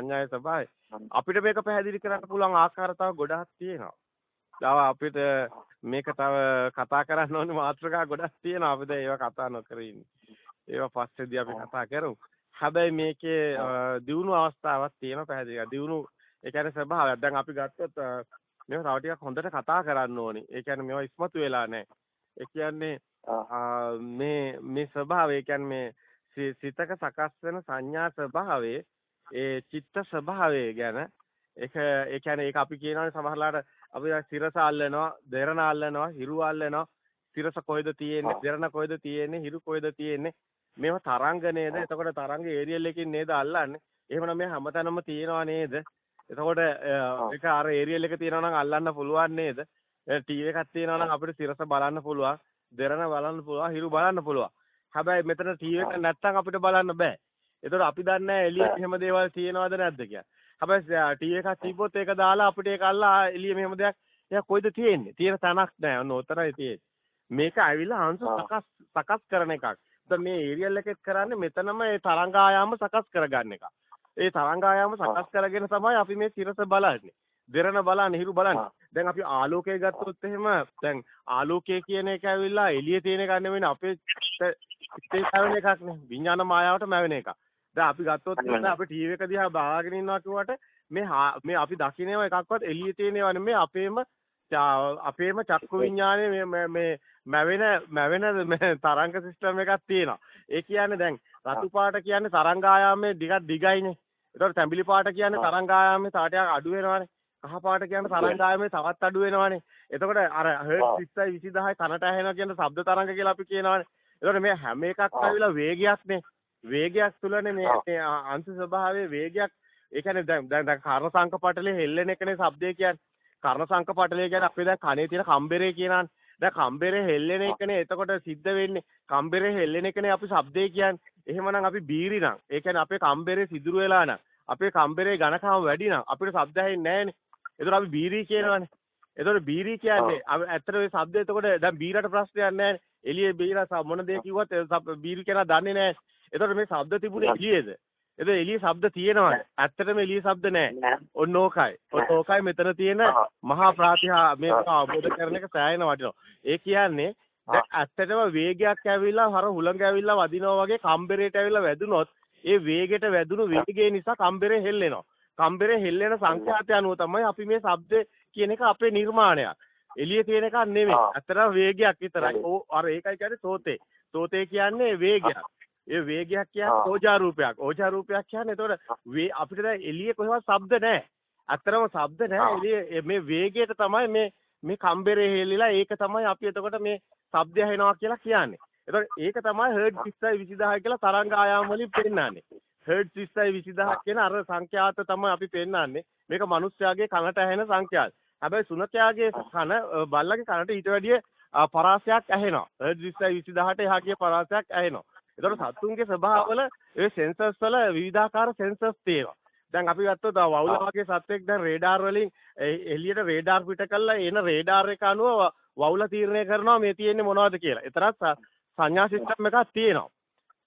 සංඥාවේ ස්වභාවය. අපිට මේක පැහැදිලි කරන්න පුළුවන් ආකාර තව ගොඩාක් තියෙනවා. තව අපිට මේක තව කතා කරන්න ඕනේ මාතෘකා ගොඩක් තියෙනවා. අපිට ඒවා කතා නොකර ඉන්නේ. ඒවා පස්සේදී අපි කතා කරමු. හැබැයි මේකේ දියුණු අවස්ථාවක් තියෙනවා පැහැදිලිව. දියුණු ඒ කියන්නේ ස්වභාවයක්. දැන් අපි ගත්තොත් මේව තව ටිකක් හොඳට කතා කරන්න ඕනේ. ඒ කියන්නේ මේවා ඉස්මතු වෙලා නැහැ. ඒ කියන්නේ මේ මේ ස්වභාවය කියන්නේ මේ සිතක සකස් වෙන සංඥා ස්වභාවයේ ඒ චිත්ත ස්වභාවය ගැන ඒක ඒ කියන්නේ ඒක අපි කියනවානේ සමහරලාට අපි සිරස අල්ලනවා, දෙරණ අල්ලනවා, හිරු අල්ලනවා. සිරස කොහෙද තියෙන්නේ, දෙරණ කොහෙද තියෙන්නේ, හිරු කොහෙද තියෙන්නේ. මේවා තරංග නේද? එතකොට තරංග ඒරියල් එකකින් නේද අල්ලන්නේ? එහෙමනම් මේ හැමතැනම තියෙනවා නේද? එතකොට ඒක අර ඒරියල් එක තියෙනවා නම් අල්ලන්න පුළුවන් නේද? ටීවී එකක් තියෙනවා නම් අපිට සිරස බලන්න පුළුවන්. දෙරණ බලන්න පුළුවන්, හිරු බලන්න පුළුවන්. හැබැයි මෙතන ටීවී එක නැත්තම් අපිට බලන්න බෑ. ඒතකොට අපි දන්නේ නැහැ එළියේ එහෙම දේවල් තියෙනවද නැද්ද කියලා. හැබැයි ටීවී එකක් තිබ්බොත් ඒක දාලා අපිට ඒක අල්ලා එළියේ මෙහෙම දෙයක් එයා කොයිද තියෙන්නේ? තියෙන තැනක් නැහැ. ඔන්න උතරයි තියෙන්නේ. මේක ඇවිල්ලා අංශ සකස් සකස් කරන එකක්. දැන් මේ ඒරියල් එකෙත් කරන්නේ මෙතනම ඒ තරංග ආයාම සකස් කරගන්න එක. ඒ තරංග ආයාම සකස් කරගෙන තමයි අපි මේ සිරස බලන්නේ. දෙරණ බලන්නේ, හිරු බලන්නේ. දැන් අපි ආලෝකය ගත්තොත් එහෙම දැන් ආලෝකය කියන එක ඇවිල්ලා එළියේ තියෙන එක නෙවෙයි අපේ හිතේ පැවෙන එකක් නේ. විඥාන මායාවට මැවෙන එකක්. දැන් අපි ගත්තොත් අපි ටීවී එක දිහා බලාගෙන ඉන්නවා කිව්වට මේ මේ අපි දකින්නව එකක්වත් එළියේ තියෙනව නෙමෙයි අපේම අපේම චක්කු විඥානයේ මේ මේ මැවෙන මැවෙන තරංග සිස්ටම් එකක් තියෙනවා. ඒ කියන්නේ දැන් රතු පාට කියන්නේ තරංග ආයාමයේ ටිකක් දිගයිනේ. ඒතකොට තැඹිලි පාට කියන්නේ තරංග ආයාමයේ තාටයක් අඩු වෙනවානේ. කහ පාට කියන්නේ තරංග ආයාමයේ තවත් අඩු වෙනවානේ. එතකොට අර හර්ට් 30යි 20000යි කනට ඇහෙනවා කියන ශබ්ද තරංග කියලා අපි කියනවානේ. එතකොට මේ හැම එකක් ඇවිල්ලා වේගයක්නේ. වේගයක් තුලනේ මේ අංශ ස්වභාවයේ වේගයක් ඒ කියන්නේ දැන් දැන් කර්ණ සංක පටලේ හෙල්ලෙන එකනේ ශබ්දය කියන්නේ. කර්ණ සංක පටලේ කියන්නේ අපේ දැන් කනේ තියෙන කම්බරේ කියනවානේ. දැන් කම්බරේ හෙල්ලෙන එකනේ එතකොට සිද්ධ වෙන්නේ. කම්බරේ හෙල්ලෙන එකනේ අපි ශබ්දේ කියන්නේ. එහෙමනම් අපි බීරි නම් ඒ කියන්නේ අපේ කම්බරේ සිදුරු වෙලා නම් අපේ කම්බරේ ඝනකම වැඩි නම් අපිට ශබ්ද ඇහෙන්නේ නැහනේ. ඒතකොට අපි බීරි කියනවානේ. එතකොට බීරි කියන්නේ ඇත්තට මේ શબ્ද එතකොට දැන් බීරට ප්‍රශ්නයක් නැහැ එළියේ බීරා මොන දේ කිව්වත් බීරි කෙනා දන්නේ නැහැ එතකොට මේ ශබ්ද තිබුණේ එළියේද? එතකොට එළියේ ශබ්ද තියෙනවා ඇත්තටම එළියේ ශබ්ද නැහැ ඔන්න ඕකයි. ඔන්න ඕකයි මෙතන තියෙන මහා ප්‍රාතිහා මේක අවබෝධ කරන එක සෑහෙන වටිනවා. ඒ කියන්නේ දැන් ඇත්තටම වේගයක් ඇවිල්ලා හර හුළඟ ඇවිල්ලා වදිනවා වගේ කම්බරේට ඇවිල්ලා වැදුනොත් ඒ වේගෙට වැදුණු වේගය නිසා කම්බරේ හෙල්ලෙනවා. කම්බරේ හෙල්ලෙන සංඛ්‍යාතය අනුව තමයි අපි මේ ශබ්ද කියන එක අපේ නිර්මාණයක්. එළියේ තියෙන එකක් නෙමෙයි. අතර වේගයක් විතරයි. ඕ අර ඒකයි කියන්නේ සෝතේ. සෝතේ කියන්නේ වේගයක්. ඒ වේගයක් කියන්නේ ඕජා රූපයක්. ඕජා රූපයක් කියන්නේ එතකොට අපිට දැන් එළියේ කොහෙවත් ශබ්ද නැහැ. අතරම ශබ්ද නැහැ. එළියේ මේ වේගයට තමයි මේ මේ කම්බරේ හෙල්ලිලා ඒක තමයි අපි එතකොට මේ ශබ්දය ඇහෙනවා කියලා කියන්නේ. එතකොට ඒක තමයි හර්ට් 20යි 20000 කියලා තරංග ආයාම වලින් පෙන්නන්නේ. හර්ට් 20යි 20000 කියන අර සංඛ්‍යාත තමයි අපි පෙන්නන්නේ. මේක මිනිස්යාගේ කනට ඇහෙන සංඛ්‍යාත. හැබැයි සුනකයාගේ කන බල්ලගේ කනට ඊට වැඩිය පරාසයක් ඇහෙනවා. හර්ට් 20යි 20000ට එහා ගිය පරාසයක් ඇහෙනවා. ඒතකොට සත්තුන්ගේ ස්වභාවවල ඒ සෙන්සර්ස් වල විවිධාකාර සෙන්සර්ස් තියෙනවා. දැන් අපි ගත්තොත් වවුල වගේ සත්වෙක් දැන් රේඩාර් වලින් එළියට රේඩාර් පිට කළා එන රේඩාර් එක අනුව වවුල තීරණය කරනවා මේ තියෙන්නේ මොනවද කියලා. ඒතරත් සංඥා සිස්ටම් එකක් තියෙනවා.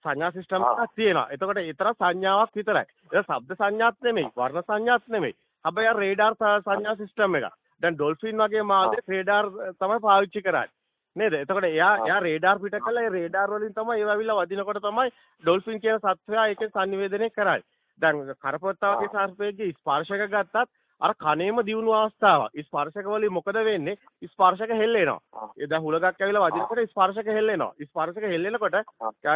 සංඥා සිස්ටම් එකක් තියෙනවා. එතකොට ඒතර සංඥාවක් විතරයි. ඒක ශබ්ද සංඥාත් නෙමෙයි, වර්ණ සංඥාත් නෙමෙයි. හැබැයි රේඩාර් සංඥා සිස්ටම් එක. දැන් ඩොල්ෆින් වගේ මාළේ රේඩාර් තමයි පාවිච්චි කරන්නේ. නේද? එතකොට එයා එයා රේඩාර් පිට කළා ඒ රේඩාර් වලින් තමයි ඒව ඇවිල්ලා වදිනකොට තමයි ඩොල්ෆින් කියන සත්වයා ඒකේ sannivedanaya කරන්නේ. දැන් කරපොත්තා වගේ සර්පයේ ස්පර්ශක ගත්තත් අර කණේම දියුණු අවස්ථාවක්. ස්පර්ශක වලින් මොකද වෙන්නේ? ස්පර්ශක හෙල්ලෙනවා. ඒ දැන් හුලගක් ඇවිල්ලා වදිනකොට ස්පර්ශක හෙල්ලෙනවා. ස්පර්ශක හෙල්ලෙනකොට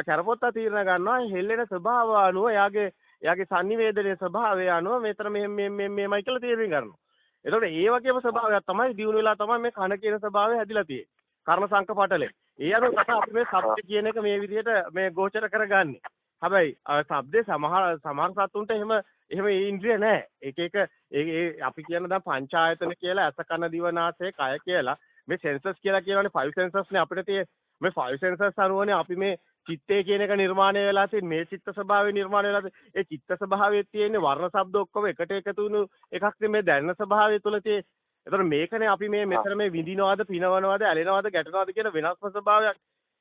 කරපොත්තා තීරණ ගන්නවා හෙල්ලෙන ස්වභාව අනුව එයාගේ එයාගේ sannivedanaya ස්වභාවය අනුව මෙතන මෙහෙම මෙහෙම මෙහෙමයි කියලා තීරණ කරනවා. එතකොට ඒ වගේම ස්වභාවයක් තමයි දියුණු වෙලා තමයි මේ කන කියන ස්වභාවය හැදිලා තියෙන්නේ. කර්ණ සංක පටලේ. ඒ අනුව තමයි අපි මේ ශබ්ද කියන එක මේ විදිහට මේ ගෝචර කරගන්නේ. හැබැයි ශබ්දේ සමහර සමහර සතුන්ට එහෙම එහෙම ඉන්ද්‍රිය නැහැ. එක එක ඒ අපි කියන දැන් පංචායතන කියලා ඇස කන දිව නාසය කය කියලා මේ සෙන්සර්ස් කියලා කියනවානේ ෆයිව් සෙන්සර්ස් නේ අපිට තියෙන්නේ. මේ ෆයිව් සෙන්සර්ස් අනුවනේ අපි මේ චිත්තය කියන එක නිර්මාණය වෙලා තියෙන්නේ මේ චිත්ත ස්වභාවය නිර්මාණය වෙලා තියෙන්නේ. ඒ චිත්ත ස්වභාවයේ තියෙන්නේ වර්ණ ශබ්ද ඔක්කොම එකට එකතු වුණු එකක් නේ දැනන ස්වභාවය තුල තියෙන්නේ. එතකොට මේකනේ අපි මේ මෙතන මේ විඳිනවද පිනවනවද ඇලෙනවද ගැටෙනවද කියන වෙනස්ම ස්වභාවයක්.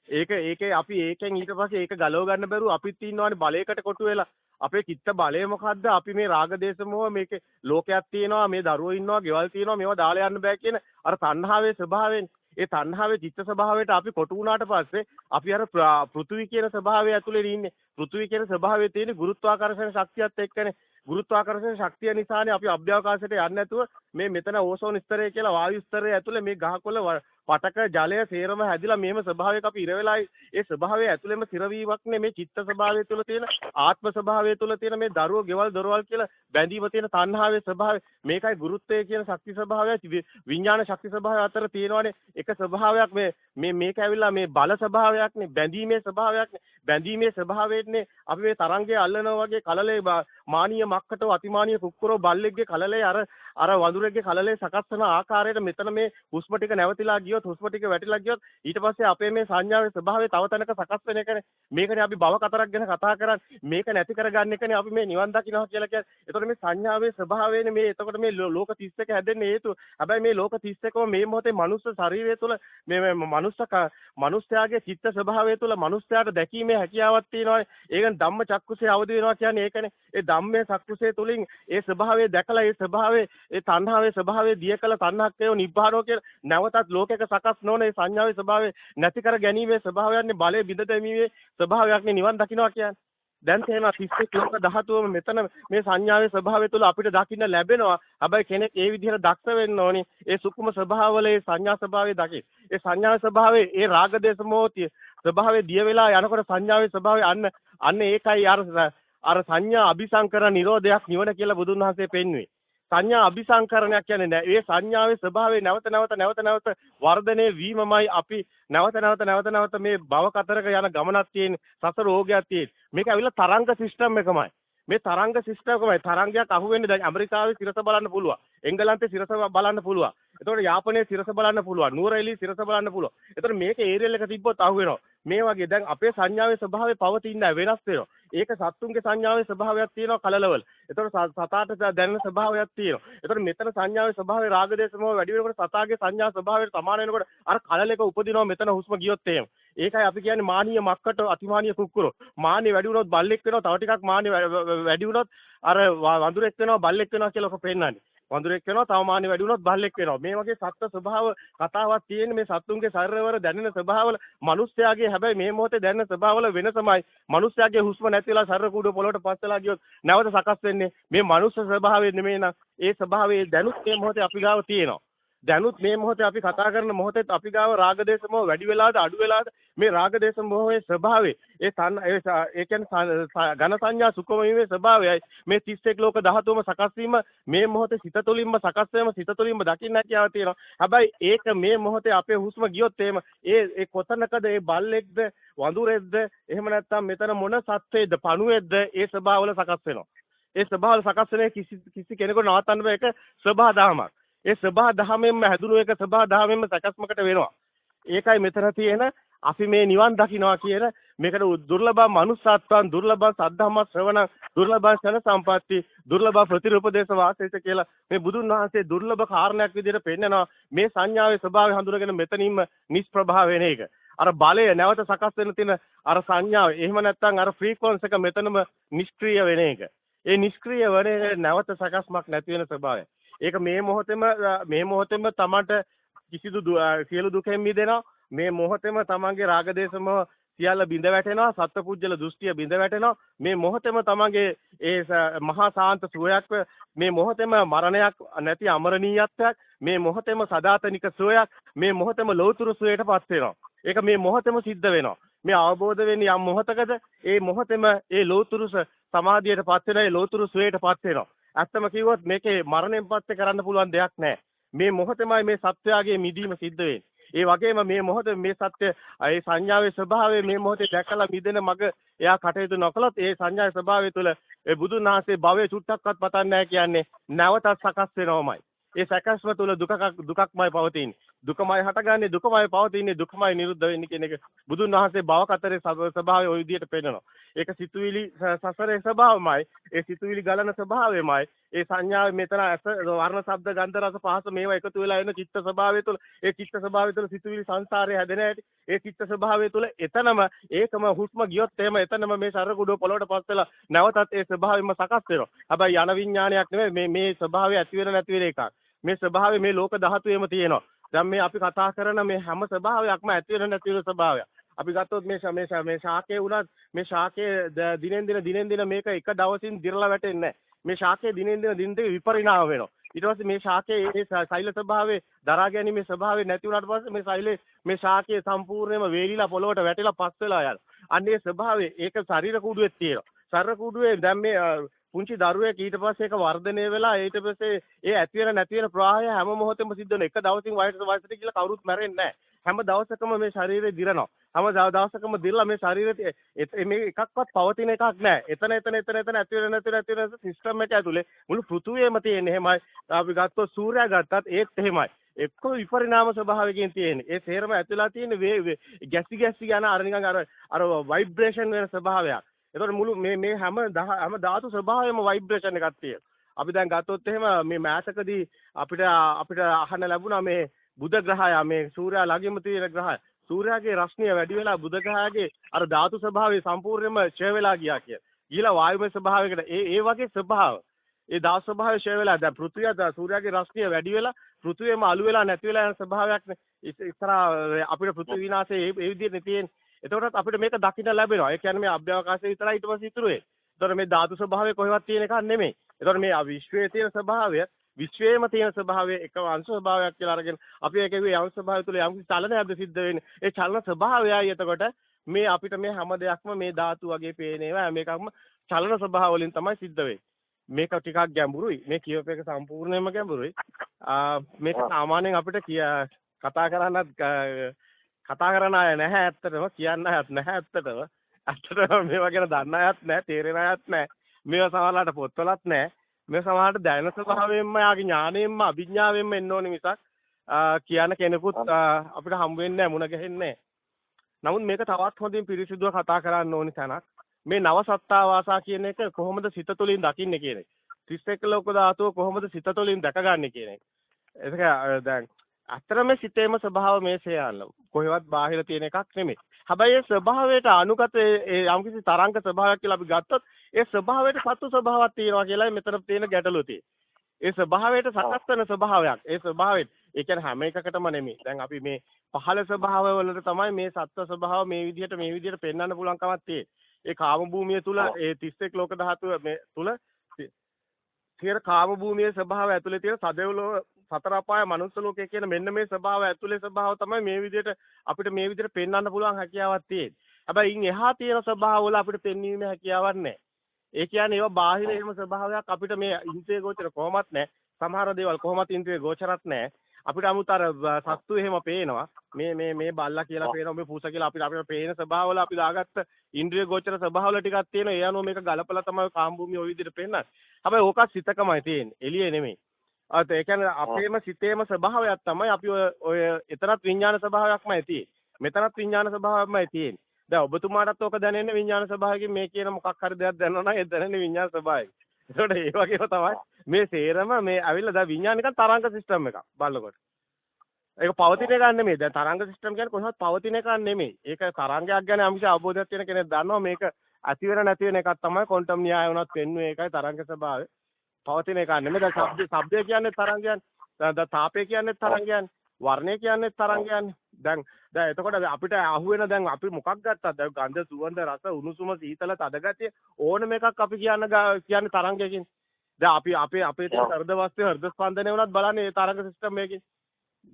ඒක ඒකේ අපි ඒකෙන් ඊට පස්සේ ඒක ගලව ගන්න බැරුව අපිත් ඉන්නවානේ බලයකට කොටු වෙලා. අපේ චිත්ත බලය මොකද්ද? අපි මේ රාග දේශ මොහ මේකේ ලෝකයක් තියෙනවා, මේ දරුවෝ ඉන්නවා, ගෙවල් තියෙනවා, මේවා දාලා යන්න බෑ කියන අර තණ්හාවේ ස්වභාවයෙන් ඒ තණ්හාවේ චිත්ත ස්වභාවයට අපි කොටු වුණාට පස්සේ අපි අර පෘථුවි කියන ස්වභාවය ඇතුලේ ඉන්නේ. පෘථුවි කියන ස්වභාවයේ තියෙන ගුරුත්වාකර්ෂණ ශක්තියත් එක්කනේ. ගුරුත්වාකර්ෂණ ශක්තිය නිසානේ අපි අභ්‍යවකාශයට යන්නේ නැතුව මේ මෙතන ඕසෝන් ස්තරය කියලා වායු ස්තරය ඇතුලේ මේ ගහකොළ පටක ජලය සේරම හැදිලා මේම ස්වභාවයක අපි ඉර වෙලා ඒ ස්වභාවය ඇතුළෙම සිරවීමක් නේ මේ චිත්ත ස්වභාවය තුළ තියෙන ආත්ම ස්වභාවය තුළ තියෙන මේ දරුවෝ ගෙවල් දොරවල් කියලා බැඳීම තියෙන තණ්හාවේ ස්වභාවය මේකයි ගුරුත්වය කියන ශක්ති ස්වභාවය විඥාන ශක්ති ස්වභාවය අතර තියෙනවානේ. එක ස්වභාවයක් මේ මේ මේක ඇවිල්ලා මේ බල ස්වභාවයක්නේ බැඳීමේ ස්වභාවයක්නේ බැඳීමේ ස්වභාවයෙන්නේ අපි මේ තරංගයේ අල්ලනවා වගේ කලලේ මානීය මක්කටෝ අතිමානීය කුක්කුරෝ බල්ලෙක්ගේ කලලේ අර අර වඳුරෙක්ගේ කලලේ සකස් කරන ආකාරයට මෙතන මේ හුස්ම ටික නැවතිලා ගියොත් හුස්ම ටික වැටිලා ගියොත් ඊට පස්සේ අපේ මේ සංඥාවේ ස්වභාවය තව තැනක සකස් වෙන එකනේ. මේකනේ අපි භව කතරක් ගැන කතා කරන්නේ. මේක නැති කරගන්න එකනේ අපි මේ නිවන් දකින්නවා කියලා කියන්නේ. එතකොට මේ සංඥාවේ ස්වභාවයනේ මේ එතකොට මේ ලෝක 31 හැදෙන්නේ හේතුව. හැබැයි මේ ලෝක 31ම මේ මොහොතේ මනුස්ස ශරීරය තුළ මේ මනුස්ස මනුස්සයාගේ චිත්ත ස්වභාවය තුළ මනුස්සයාට දැකීමේ හැකියාවක් තියෙනවානේ ඒකනේ ධම්ම චක්කුසේ අවදි වෙනවා කියන්නේ ඒකනේ. ඒ ධම්මේ චක්කුසේ තුලින් ඒ ස්වභාවය දැකලා ඒ ස්වභාවය ඒ තණ්හාවේ ස්වභාවය දිය කළ තණ්හක්කයෝ නිබ්බානෝ කියලා නැවතත් ලෝකයක සකස් නොවන ඒ සංඥාවේ ස්වභාවය නැති කර ගැනීමේ ස්වභාවයන්නේ බලය බිඳ දැමීමේ ස්වභාවයක්නේ නිවන් දකින්නවා කියන්නේ. දැන් තේනවා 31 ලෝක ධාතුවම මෙතන මේ සංඥාවේ ස්වභාවය තුළ අපිට දකින්න ලැබෙනවා. හැබැයි කෙනෙක් ඒ විදිහට දක්ෂ වෙන්න ඕනේ. ඒ සුකුම ස්වභාවවල ඒ සංඥා ස්වභාවය දකි. ඒ සංඥා ස්වභාවයේ ඒ රාග දේශ මොහොතිය ස්වභාවය දිය වෙලා යනකොට සංඥාවේ ස්වභාවය අන්න අන්න ඒකයි අර අර සංඥා අபிසංකර නිරෝධයක් නිවන කියලා බුදුන් වහන්සේ පෙන්වුවේ. සංඥා අபிසංකරණයක් කියන්නේ නෑ. ඒ සංඥාවේ ස්වභාවය නැවත නැවත නැවත නැවත වර්ධනය වීමමයි අපි නැවත නැවත නැවත නැවත මේ භව කතරක යන ගමනක් තියෙන සසර රෝගයක් තියෙන. මේක ඇවිල්ලා තරංග සිස්ටම් එකමයි. මේ තරංග සිස්ටම් එකමයි. තරංගයක් අහුවෙන්නේ දැන් ඇමරිකාවේ සිරස බලන්න පුළුවන්. එංගලන්තේ සිරස බලන්න පුළුවන්. එතකොට යාපනයේ සිරස බලන්න පුළුවන්. නූරඑලි සිරස බලන්න පුළුවන්. එතකොට මේක ඒරියල් එක තිබ්බොත් අහුවෙනවා. මේ වගේ දැන් අපේ සංඥාවේ ස්වභාවය පවතින වෙනස් වෙනවා. ඒක සත්තුන්ගේ සංඥාවේ ස්වභාවයක් තියෙනවා කලලවල. එතකොට සතාට දැනෙන ස්වභාවයක් තියෙනවා. එතකොට මෙතන සංඥාවේ ස්වභාවය රාගදේශමව වැඩි වෙනකොට සතාගේ සංඥා ස්වභාවයට සමාන වෙනකොට අර කලලක උපදිනවා මෙතන හුස්ම ගියොත් එහෙම. ඒකයි අපි කියන්නේ මානීය මක්කට අතිමානීය කුක්කුරෝ. මාන්නේ වැඩි වුණොත් බල්ලෙක් වෙනවා. තව ටිකක් මාන්නේ වැඩි වුණොත් අර වඳුරෙක් වෙනවා බල්ලෙක් වෙනවා කියලා ඔක පෙන්නන්නේ. වඳුරෙක් වෙනවා තව මානෙ වැඩි වුණොත් බල්ලෙක් වෙනවා. මේ වගේ සත්ත්ව ස්වභාව කතාවක් තියෙන මේ සත්තුන්ගේ ශරීරවල දැනෙන ස්වභාවවල. මිනිස්යාගේ හැබැයි මේ මොහොතේ දැනෙන ස්වභාවවල වෙනසමයි. මිනිස්යාගේ හුස්ම නැතිලා ශරීර කූඩුව පොළොවට පස්සලා ගියොත් නැවත සකස් වෙන්නේ මේ මනුස්ස ස්වභාවය නෙමෙයි නම් ඒ ස්වභාවයේ දැනුත් මේ මොහොතේ අපි ගාව තියෙනවා. දැනුත් මේ මොහොතේ අපි කතා කරන මොහොතේත් අපි ගාව රාගදේශ මොහ වැඩි වෙලාද අඩු වෙලාද? මේ රාගදේශ මොහේ ස්වභාවය ඒ තන් ඒ කියන්නේ ඝන සංඥා සුඛමීමේ ස්වභාවයයි. මේ 31 ලෝක ධාතුවම සකස් වීම මේ මොහොතේ සිත තුළින්ම සකස් වීම සිත තුළින්ම දකින්න හැකියාව තියෙනවා. හැබැයි ඒක මේ මොහොතේ අපේ හුස්ම ගියොත් එහෙම ඒ ඒ කොතනකද ඒ බල්ලෙක්ද වඳුරෙක්ද එහෙම නැත්නම් මෙතන මොන සත්වයේද පණුවේද ඒ ස්වභාවවල සකස් වෙනවා. ඒ ස්වභාවවල සකස් වෙන කිසි කිසි කෙනෙකුට නවත්තන්න බෑ. ඒක ස්වභාව දහමක්. ඒ සබහා දහමෙන්ම හැදුණු එක සබහා දහමෙන්ම සකස්මකට වෙනවා. ඒකයි මෙතන තියෙන අපි මේ නිවන් දකින්නවා කියන මේකට දුර්ලභ manussත්වන් දුර්ලභ සද්ධාම ශ්‍රවණ දුර්ලභ ශන සම්පatti දුර්ලභ ප්‍රතිરૂපදේශ වාසයට කියලා මේ බුදුන් වහන්සේ දුර්ලභ කාරණයක් විදිහට පෙන්නනවා මේ සංඥාවේ ස්වභාවය හඳුනගෙන මෙතනින්ම නිෂ්ප්‍රභා වෙන එක. අර බලය නැවත සකස් වෙන තියෙන අර සංඥාව එහෙම නැත්නම් අර ෆ්‍රීකවන්ස් එක මෙතනම නිෂ්ක්‍රීය වෙන එක. ඒ නිෂ්ක්‍රීය වෙන නැවත සකස්මක් නැති වෙන ස්වභාවය. ඒක මේ මොහොතේම මේ මොහොතේම තමන්ට කිසිදු සියලු දුකෙන් මිදෙනවා. මේ මොහොතේම තමන්ගේ රාගදේශම සියල්ල බිඳ වැටෙනවා. සත්පුජ්‍යල දෘෂ්ටිය බිඳ වැටෙනවා. මේ මොහොතේම තමන්ගේ ඒ මහා සාන්ත සුවයක් මේ මොහොතේම මරණයක් නැති අමරණීයත්වයක් මේ මොහොතේම සදාතනික සුවයක් මේ මොහොතේම ලෞතුරු සුවයටපත් වෙනවා. ඒක මේ මොහොතේම සිද්ධ වෙනවා. මේ අවබෝධ වෙන්නේ යම් මොහොතකද ඒ මොහොතේම ඒ ලෞතුරු සමාධියටපත් වෙන ඒ ලෞතුරු සුවයටපත් වෙනවා. ඇත්තම කිව්වොත් මේකේ මරණයෙන් පස්සේ කරන්න පුළුවන් දෙයක් නැහැ. මේ මොහොතේමයි මේ සත්‍යයගේ මිදීම සිද්ධ වෙන්නේ. ඒ වගේම මේ මොහොතේ මේ සත්‍ය ඒ සංඥාවේ ස්වභාවය මේ මොහොතේ දැකලා මිදෙන මග එයා කටයුතු නොකළොත් ඒ සංඥාවේ ස්වභාවය තුළ ඒ බුදුන් වහන්සේ භවයේ චුට්ටක්වත් පතන්නේ නැහැ කියන්නේ නැවතත් සකස් වෙනවමයි. ඒ සකස්ම තුළ දුකක් දුකක්මයි පවතින්නේ. දුකමයි හටගන්නේ දුකමයි පවතින්නේ දුකමයි නිරුද්ධ වෙන්නේ කියන එක බුදුන් වහන්සේ භව කතරේ ස්වභාවය ওই විදිහට පෙන්නනවා. ඒක සිතුවිලි සසරේ ස්වභාවමයි. ඒ සිතුවිලි ගලන ස්වභාවයමයි. ඒ සංඥාව මෙතන ඇස වර්ණ ශබ්ද ගන්ධ රස පහස මේවා එකතු වෙලා එන චිත්ත ස්වභාවය තුළ ඒ චිත්ත ස්වභාවය තුළ සිතුවිලි සංසාරය හැදෙන හැටි ඒ චිත්ත ස්වභාවය තුළ එතනම ඒකම හුස්ම ගියොත් එහෙම එතනම මේ සර කුඩුව පොළොවට පස් වෙලා නැවතත් ඒ ස්වභාවයම සකස් වෙනවා. හැබැයි යන විඥානයක් නෙමෙයි මේ මේ ස්වභාවය ඇති වෙන නැති වෙන එකක්. මේ ස්වභාවය මේ ලෝක ධාතුවේම තියෙනවා. දැන් මේ අපි කතා කරන මේ හැම ස්වභාවයක්ම ඇති වෙන නැති වෙන ස්වභාවයක්. අපි ගත්තොත් මේ මේ මේ ශාකේ උනත් මේ ශාකේ දිනෙන් දින දිනෙන් දින මේක එක දවසින් දිරලා වැටෙන්නේ මේ ශාකේ දිනෙන් දින දින දෙක විපරිණාම වෙනවා. ඊට පස්සේ මේ ශාකයේ ඒ සෛල ස්වභාවයේ දරා ගැනීමේ ස්වභාවය නැති වුණාට පස්සේ මේ සෛලේ මේ ශාකයේ සම්පූර්ණයෙන්ම වේලිලා පොළොවට වැටිලා පස් වෙලා යනවා. අන්නේ ස්වභාවය ඒක ශරීර කුඩුවේ තියෙනවා. ශරීර කුඩුවේ දැන් මේ පුංචි දරුවෙක් ඊට පස්සේ ඒක වර්ධනය වෙලා ඊට පස්සේ ඒ ඇති වෙන නැති වෙන ප්‍රවාහය හැම මොහොතෙම සිද්ධ වෙන එක දවසින් වයසට වයසට කියලා කවුරුත් මැරෙන්නේ නැහැ. හැම දවසකම මේ ශරීරය දිරනවා. හැම දවසකම දිරලා මේ ශරීරෙට මේ එකක්වත් පවතින එකක් නැහැ. එතන එතන එතන එතන ඇති වෙන නැති වෙන ඇති වෙන සිස්ටම් එක ඇතුලේ මුළු පෘථුවියම තියෙන එහෙමයි. අපි ගත්තොත් සූර්යයා ගත්තත් ඒත් එහෙමයි. එක්ක විපරිණාම ස්වභාවයකින් තියෙන්නේ. ඒ තේරම ඇතුළත තියෙන ගැසි ගැසි යන අර නිකන් අර අර ভাইබ්‍රේෂන් වෙන ස්වභාවයක්. එතකොට මුළු මේ මේ හැම හැම ධාතු ස්වභාවයම ভাইබ්‍රේෂන් එකක් තියෙනවා. අපි දැන් ගත්තොත් එහෙම මේ මෑතකදී අපිට අපිට අහන්න ලැබුණා මේ බුධ ග්‍රහය මේ සූර්යයා ළඟින්ම තියෙන ග්‍රහය. සූර්යාගේ රශ්මිය වැඩි වෙලා බුධ ග්‍රහයාගේ අර ධාතු ස්වභාවය සම්පූර්ණයෙන්ම ඡය වෙලා ගියා කිය. ගිහිලා වායුමය ස්වභාවයකට ඒ ඒ වගේ ස්වභාව. ඒ ධාතු ස්වභාවය ඡය වෙලා දැන් පෘථිවිය සූර්යාගේ රශ්මිය වැඩි වෙලා පෘථිවියම අලු වෙලා නැති වෙලා යන ස්වභාවයක් නේ. ඉස්සර අපිට පෘථිවි විනාශය ඒ විදිහට තියෙන්නේ. එතකොටත් අපිට මේක දකින්න ලැබෙනවා. ඒ කියන්නේ මේ අභ්‍යවකාශය විතරයි ඊට පස්සේ ඉතුරු වෙන්නේ. එතකොට මේ ධාතු ස්වභාවය කොහෙවත් තියෙන එකක් නෙමෙයි. එතකොට මේ විශ්වයේ තියෙන ස්වභාවය විශ්වයේම තියෙන ස්වභාවය එක අංශ ස්වභාවයක් කියලා අරගෙන අපි ඒකේ අංශ ස්වභාවය තුළ යම් චලනයක්ද සිද්ධ වෙන්නේ. ඒ චලන ස්වභාවයයි එතකොට මේ අපිට මේ හැම දෙයක්ම මේ ධාතු වගේ පේන ඒවා හැම එකක්ම චලන ස්වභාව වලින් තමයි සිද්ධ වෙන්නේ. මේක ටිකක් ගැඹුරුයි. මේ කියවප එක සම්පූර්ණයෙන්ම ගැඹුරුයි. මේක සාමාන්‍යයෙන් අපිට කතා කරන්නත් කතා කරන අය නැහැ ඇත්තටම කියන්න අයත් නැහැ ඇත්තටම. ඇත්තටම මේවා ගැන දන්න අයත් නැහැ, තේරෙන අයත් නැහැ. මේවා සමහරලාට පොත්වලත් නැහැ. මේ සමහරට දැන ස්වභාවයෙන්ම යාගේ ඥාණයෙන්ම අභිඥාවෙන්ම එන්න ඕනේ මිසක් කියන කෙනෙකුත් අපිට හම් වෙන්නේ නැහැ, මුණ ගැහෙන්නේ නමුත් මේක තවත් හොඳින් පිරිසිදුව කතා කරන්න ඕනි තැනක්. මේ නව සත්තා වාසා කියන එක කොහොමද සිත තුළින් දකින්නේ කියන එක. 31 ලෝක ධාතුව කොහොමද සිත තුළින් දැකගන්නේ කියන එක. ඒක දැන් අතරම සිතේම ස්වභාව මේසේ යන්න. කොහෙවත් බාහිර තියෙන එකක් නෙමෙයි. හැබැයි ඒ ස්වභාවයට අනුගත ඒ යම්කිසි තරංග ස්වභාවයක් කියලා අපි ගත්තොත් ඒ ස්වභාවයට සතු ස්වභාවයක් තියෙනවා කියලායි මෙතන තියෙන ගැටලුව ඒ ස්වභාවයට සකස් වෙන ස්වභාවයක්. ඒ ස්වභාවයට ඒ කියන්නේ හැම එකකටම නෙමෙයි. දැන් අපි මේ පහළ ස්වභාව වලට තමයි මේ සත්ව ස්වභාව මේ විදිහට මේ විදිහට පෙන්වන්න පුළුවන් කමක් තියෙන්නේ. ඒ කාම භූමිය තුල ඒ 31 ලෝක ධාතුව මේ තුල සියර කාම භූමියේ ස්වභාවය ඇතුලේ තියෙන සදෙව්ලෝ සතර අපාය මනුස්ස ලෝකය කියන මෙන්න මේ ස්වභාව ඇතුලේ ස්වභාව තමයි මේ විදිහට අපිට මේ විදිහට පෙන්වන්න පුළුවන් හැකියාවක් තියෙන්නේ. හැබැයි ඉන් එහා තියෙන ස්වභාව වල අපිට පෙන්වීමේ හැකියාවක් නැහැ. ඒ කියන්නේ ඒවා බාහිර එහෙම ස්වභාවයක් අපිට මේ ඉන්ද්‍රිය ගෝචර කොහොමත් නැහැ. සමහර දේවල් කොහොමත් ඉන්ද්‍රිය ගෝචරත් නැහැ. අපිට 아무ත අර සත්තු එහෙම පේනවා. මේ මේ මේ බල්ලා කියලා පේනවා මේ පූසා කියලා අපිට අපිට පේන ස්වභාව වල අපි දාගත්ත ඉන්ද්‍රිය ගෝචර ස්වභාව වල ටිකක් තියෙනවා. ඒ අනුව මේක ගලපලා තමයි කාම් භූමිය ওই විදිහට පෙන්නන්නේ. හැබැයි ඕකත් සිතකමයි තියෙන්නේ. එළියේ නෙමෙයි. අත ඒ කියන්නේ අපේම සිතේම ස්වභාවයක් තමයි අපි ඔය එතරම් විඥාන ස්වභාවයක්මයි තියෙන්නේ. මෙතනත් විඥාන ස්වභාවයක්මයි තියෙන්නේ. දැන් ඔබතුමාටත් ඕක දැනෙන්නේ විඥාන ස්වභාවයකින් මේ කියන මොකක් හරි දෙයක් දැනනවා නම් ඒ දැනෙන්නේ විඥාන ස්වභාවයයි. ඒකට ඒ වගේම තමයි මේ සේරම මේ ඇවිල්ලා දැන් විඥාන නිකන් තරංග සිස්ටම් එකක් බලනකොට. ඒක පවතින එකක් නෙමෙයි. දැන් තරංග සිස්ටම් කියන්නේ කොහොමද පවතින එකක් නෙමෙයි. ඒක තරංගයක් ගැන අමිෂ අවබෝධයක් තියෙන කෙනෙක් දන්නවා මේක ඇති වෙන නැති වෙන එකක් තමයි ක්වොන්ටම් න්‍යාය වුණත් වෙන්නේ ඒකයි තරංග ස්වභාවය. පවතින එකක් නෙමෙයි. දැන් ශබ්ද ශබ්දය කියන්නේ තරංගයන්. දැන් තාපය කියන්නේ තරංගයන්. වර්ණය කියන්නේ තරංගයන්. දැන් දැන් එතකොට අපිට අහුවෙන දැන් අපි මොකක් ගත්තද? දැන් ගන්ධ සුවඳ රස උණුසුම සීතල තදගතිය ඕනම එකක් අපි කියන කියන්නේ තරංගයකින්. දැන් අපි අපේ අපේ හෘද වස්තුවේ හෘද ස්පන්දනය වුණත් බලන්නේ මේ තරංග සිස්ටම් එකකින්.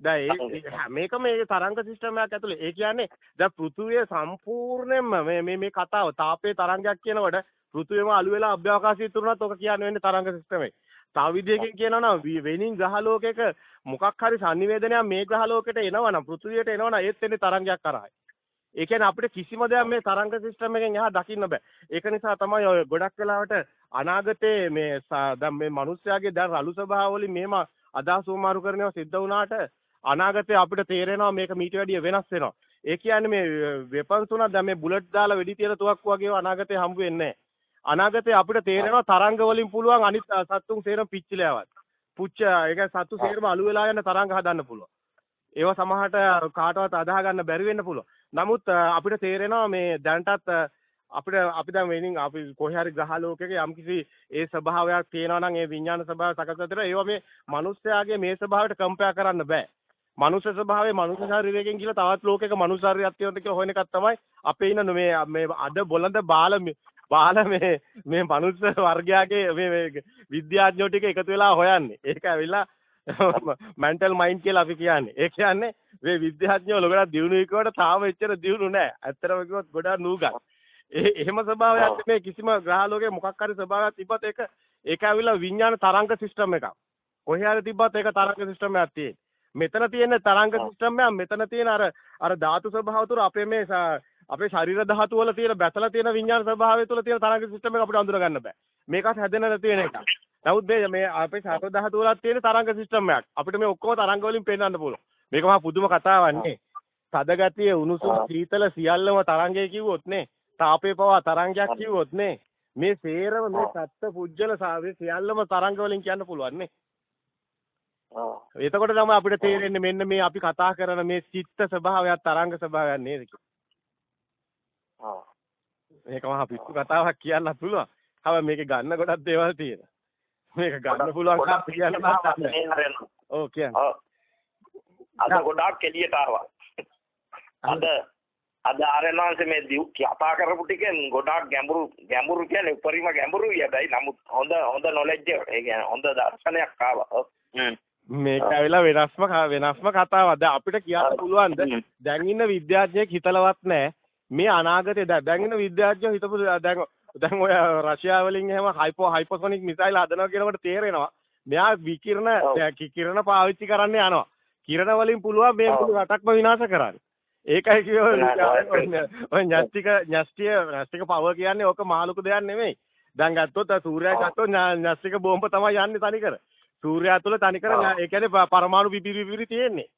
දැන් ඒ මේක මේ තරංග සිස්ටම් එකක් ඇතුලේ. ඒ කියන්නේ දැන් පෘථුවිය සම්පූර්ණයෙන්ම මේ මේ මේ කතාව තාපයේ තරංගයක් කියනකොට පෘථුවියම අලු වෙලා අභ්‍යවකාශය තුරුනත් ඔක කියන්නේ වෙන්නේ තරංග සිස්ටම් එක. තව විදිහකින් කියනවා නම් වෙනින් ග්‍රහ ලෝකයක මොකක් හරි sannivedanayak මේ ග්‍රහ ලෝකෙට එනවා නම් පෘථුවියට එනවා නම් ඒත් එන්නේ තරංගයක් කරායි. ඒ කියන්නේ අපිට කිසිම දෙයක් මේ තරංග සිස්ටම් එකෙන් එහා දකින්න බෑ. ඒක නිසා තමයි ඔය ගොඩක් වෙලාවට අනාගතයේ මේ දැන් මේ මිනිස්යාගේ දැන් රළු ස්වභාව වලින් මෙහෙම අදහස් උමාරු කරනවා සිද්ධ වුණාට අනාගතේ අපිට තේරෙනවා මේක මීට වැඩිය වෙනස් වෙනවා. ඒ කියන්නේ මේ වෙපන්ස් උනා දැන් මේ බුලට් දාලා වෙඩි තියලා තුවක්කු වගේ අනාගතේ හම්බ වෙන්නේ අනාගතේ අපිට තේරෙනවා තරංග වලින් පුළුවන් අනිත් සත්තුන් සේරම පිච්චිලෑවත්. පුච්ච ඒක සත්තු සේරම අළු වෙලා යන තරංග හදන්න පුළුවන්. ඒවා සමහරට කාටවත් අදාහ ගන්න බැරි වෙන්න පුළුවන්. නමුත් අපිට තේරෙනවා මේ දැනටත් අපිට අපි දැන් වෙනින් අපි කොහේ හරි ග්‍රහ ලෝකයක යම්කිසි ඒ ස්වභාවයක් තියෙනවා නම් ඒ විඥාන ස්වභාවය සකස් කරලා ඒවා මේ මිනිස්යාගේ මේ ස්වභාවයට කම්පයා කරන්න බෑ. මනුෂ්‍ය ස්වභාවයේ මනුෂ්‍ය ශරීරයෙන් කියලා තවත් ලෝකයක මනුෂ්‍ය ශරීරයක් තියෙනවද කියලා හොයන එකක් තමයි අපේ ඉන්න මේ මේ අද බොළඳ බාල බාල මේ මේ මනුෂ්‍ය වර්ගයාගේ මේ විද්‍යාඥයෝ ටික එකතු වෙලා හොයන්නේ. ඒක ඇවිල්ලා මෙන්ටල් මයින්ඩ් කියලා අපි කියන්නේ. ඒ කියන්නේ මේ විද්‍යාඥයෝ ලොකඩක් දියුණු විකුවට තාම එච්චර දියුණු නෑ. ඇත්තටම කිව්වොත් ගොඩාක් නූගත්. ඒ එහෙම ස්වභාවයක් මේ කිසිම ග්‍රහ ලෝකේ මොකක් හරි ස්වභාවයක් තිබ්බත් ඒක ඒක ඇවිල්ලා විඥාන තරංග සිස්ටම් එකක්. කොහේ හරි තිබ්බත් ඒක තරංග සිස්ටම් එකක් තියෙන්නේ. මෙතන තියෙන තරංග සිස්ටම් එක මෙතන තියෙන අර අර ධාතු ස්වභාව තුර අපේ මේ අපේ ශරීර ධාතු වල තියෙන බැසලා තියෙන විඤ්ඤාණ ස්වභාවය තුල තියෙන තරංග සිස්ටම් එක අපිට අඳුර ගන්න බෑ. මේකත් හැදෙන නැති වෙන එක. නමුත් මේ මේ අපේ ශරීර ධාතු වල තියෙන තරංග සිස්ටම් එකක්. අපිට මේ ඔක්කොම තරංග වලින් පෙන්වන්න පුළුවන්. මේක මහා පුදුම කතාවක් නේ. තද ගතිය උණුසුම් සීතල සියල්ලම තරංගය කිව්වොත් නේ. තාපේ පවා තරංගයක් කිව්වොත් නේ. මේ සේරම මේ සත්ත්ව පුජ්‍යල සියල්ලම තරංග වලින් කියන්න පුළුවන් නේ. එතකොට තමයි අපිට තේරෙන්නේ මෙන්න මේ අපි කතා කරන මේ චිත්ත ස්වභාවයක් තරංග ස්වභාවයක් නේද කියලා. මේක මහා පිස්සු කතාවක් කියන්න පුළුවන්. හැබැයි මේකේ ගන්න ගොඩක් දේවල් තියෙනවා. මේක ගන්න පුළුවන් කප් කියන්න බෑ. ඔව් කියන්න. අද ගොඩාක් එළියට ආවා. අද අද ආරණාංශ මේ දිව් කතා කරපු ටිකෙන් ගොඩාක් ගැඹුරු ගැඹුරු කියන්නේ උපරිම ගැඹුරුයි හැබැයි නමුත් හොඳ හොඳ නොලෙජ් එක ඒ කියන්නේ හොඳ දර්ශනයක් ආවා. මේක ඇවිල්ලා වෙනස්ම වෙනස්ම කතාවක්. දැන් අපිට කියන්න පුළුවන්ද දැන් ඉන්න විද්‍යාඥයෙක් හිතලවත් නැහැ මේ අනාගතේ දැන් ඉන්න විද්‍යාඥයෝ හිතපු දැන් දැන් ඔය රෂ්‍යාව වලින් එහෙම හයිපෝ හයිපෝසොනික් මිසයිල් හදනවා කියනකොට තේරෙනවා මෙයා විකිරණ කිරණ පාවිච්චි කරන්න යනවා. කිරණ වලින් පුළුවන් මේ මුළු රටක්ම විනාශ කරන්න. ඒකයි කියෝ ඔය න්‍යෂ්ටික න්‍යෂ්ටිය න්‍යෂ්ටික පව කියන්නේ ඕක මාළුක දෙයක් නෙමෙයි. දැන් ගත්තොත් සූර්යයා ගත්තොත් න්‍යෂ්ටික බෝම්බ තමයි යන්නේ තනිකර. සූර්යයා තුල තනිකර ඒ කියන්නේ පරමාණු පිපිරි පිපිරි තියෙන්නේ.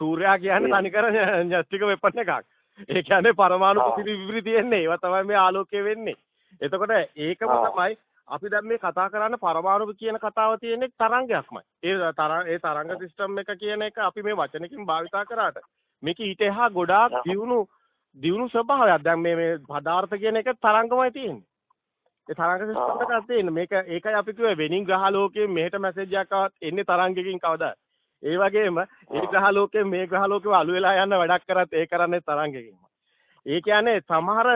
සූර්යයා කියන්නේ තනිකර න්‍යෂ්ටික වෙපන් එකක්. ඒ කියන්නේ පරමාණු පිපිරි පිපිරි තියෙන්නේ. ඒවා තමයි මේ ආලෝකය වෙන්නේ. එතකොට ඒකම තමයි අපි දැන් මේ කතා කරන්නේ පරමාණු කියන කතාව තියෙන්නේ තරංගයක්මයි. ඒ තරංග ඒ තරංග සිස්ටම් එක කියන එක අපි මේ වචනකින් භාවිතා කරාට මේක ඊට එහා ගොඩාක් දියුණු දියුණු ස්වභාවයක්. දැන් මේ මේ පදාර්ථ කියන එක තරංගමයි තියෙන්නේ. ඒ තරංග සිස්ටම් එකක් තියෙන. මේක ඒකයි අපි කිව්වේ වෙනින් ග්‍රහ ලෝකයේ මෙහෙට මැසේජ් එකක් එන්නේ තරංගයකින් කවදාද? ඒ වගේම ඒ ග්‍රහ ලෝකයේ මේ ග්‍රහ ලෝකෙව අලු වෙලා යන වැඩක් කරත් ඒ කරන්නේ තරංගයකින්. ඒ කියන්නේ සමහර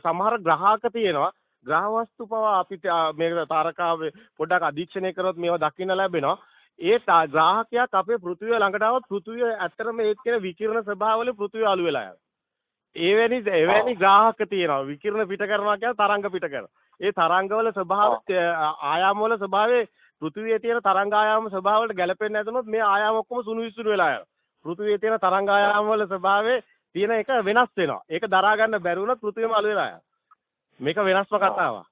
සමහර ග්‍රහක තියෙනවා ග්‍රහ වස්තු පවා අපිට මේක තාරකාව පොඩ්ඩක් අධීක්ෂණය කරොත් මේවා දකින්න ලැබෙනවා. ඒ ග්‍රාහකයක් අපේ පෘථිවිය ළඟට આવොත් පෘථිවිය ඇත්තටම ඒත් කියන විකිරණ ස්වභාවවල පෘථිවිය අලු වෙලා යනවා. එවැනි එවැනි ග්‍රාහක තියෙනවා. විකිරණ පිට කරනවා කියන්නේ තරංග පිට කරනවා. ඒ තරංගවල ස්වභාව ආයාම වල ස්වභාවයේ පෘථිවියේ තියෙන තරංග ආයාම ස්වභාවවලට ගැලපෙන්නේ නැතුනොත් මේ ආයාම ඔක්කොම සුණු විසුණු වෙලා යනවා. පෘථිවියේ තියෙන තරංග ආයාම වල ස්වභාවයේ තියෙන එක වෙනස් වෙනවා. ඒක දරා ගන්න බැරි වුණොත් පෘථිවියම අලු වෙලා යනවා. මේක වෙනස්ම කතාවක්.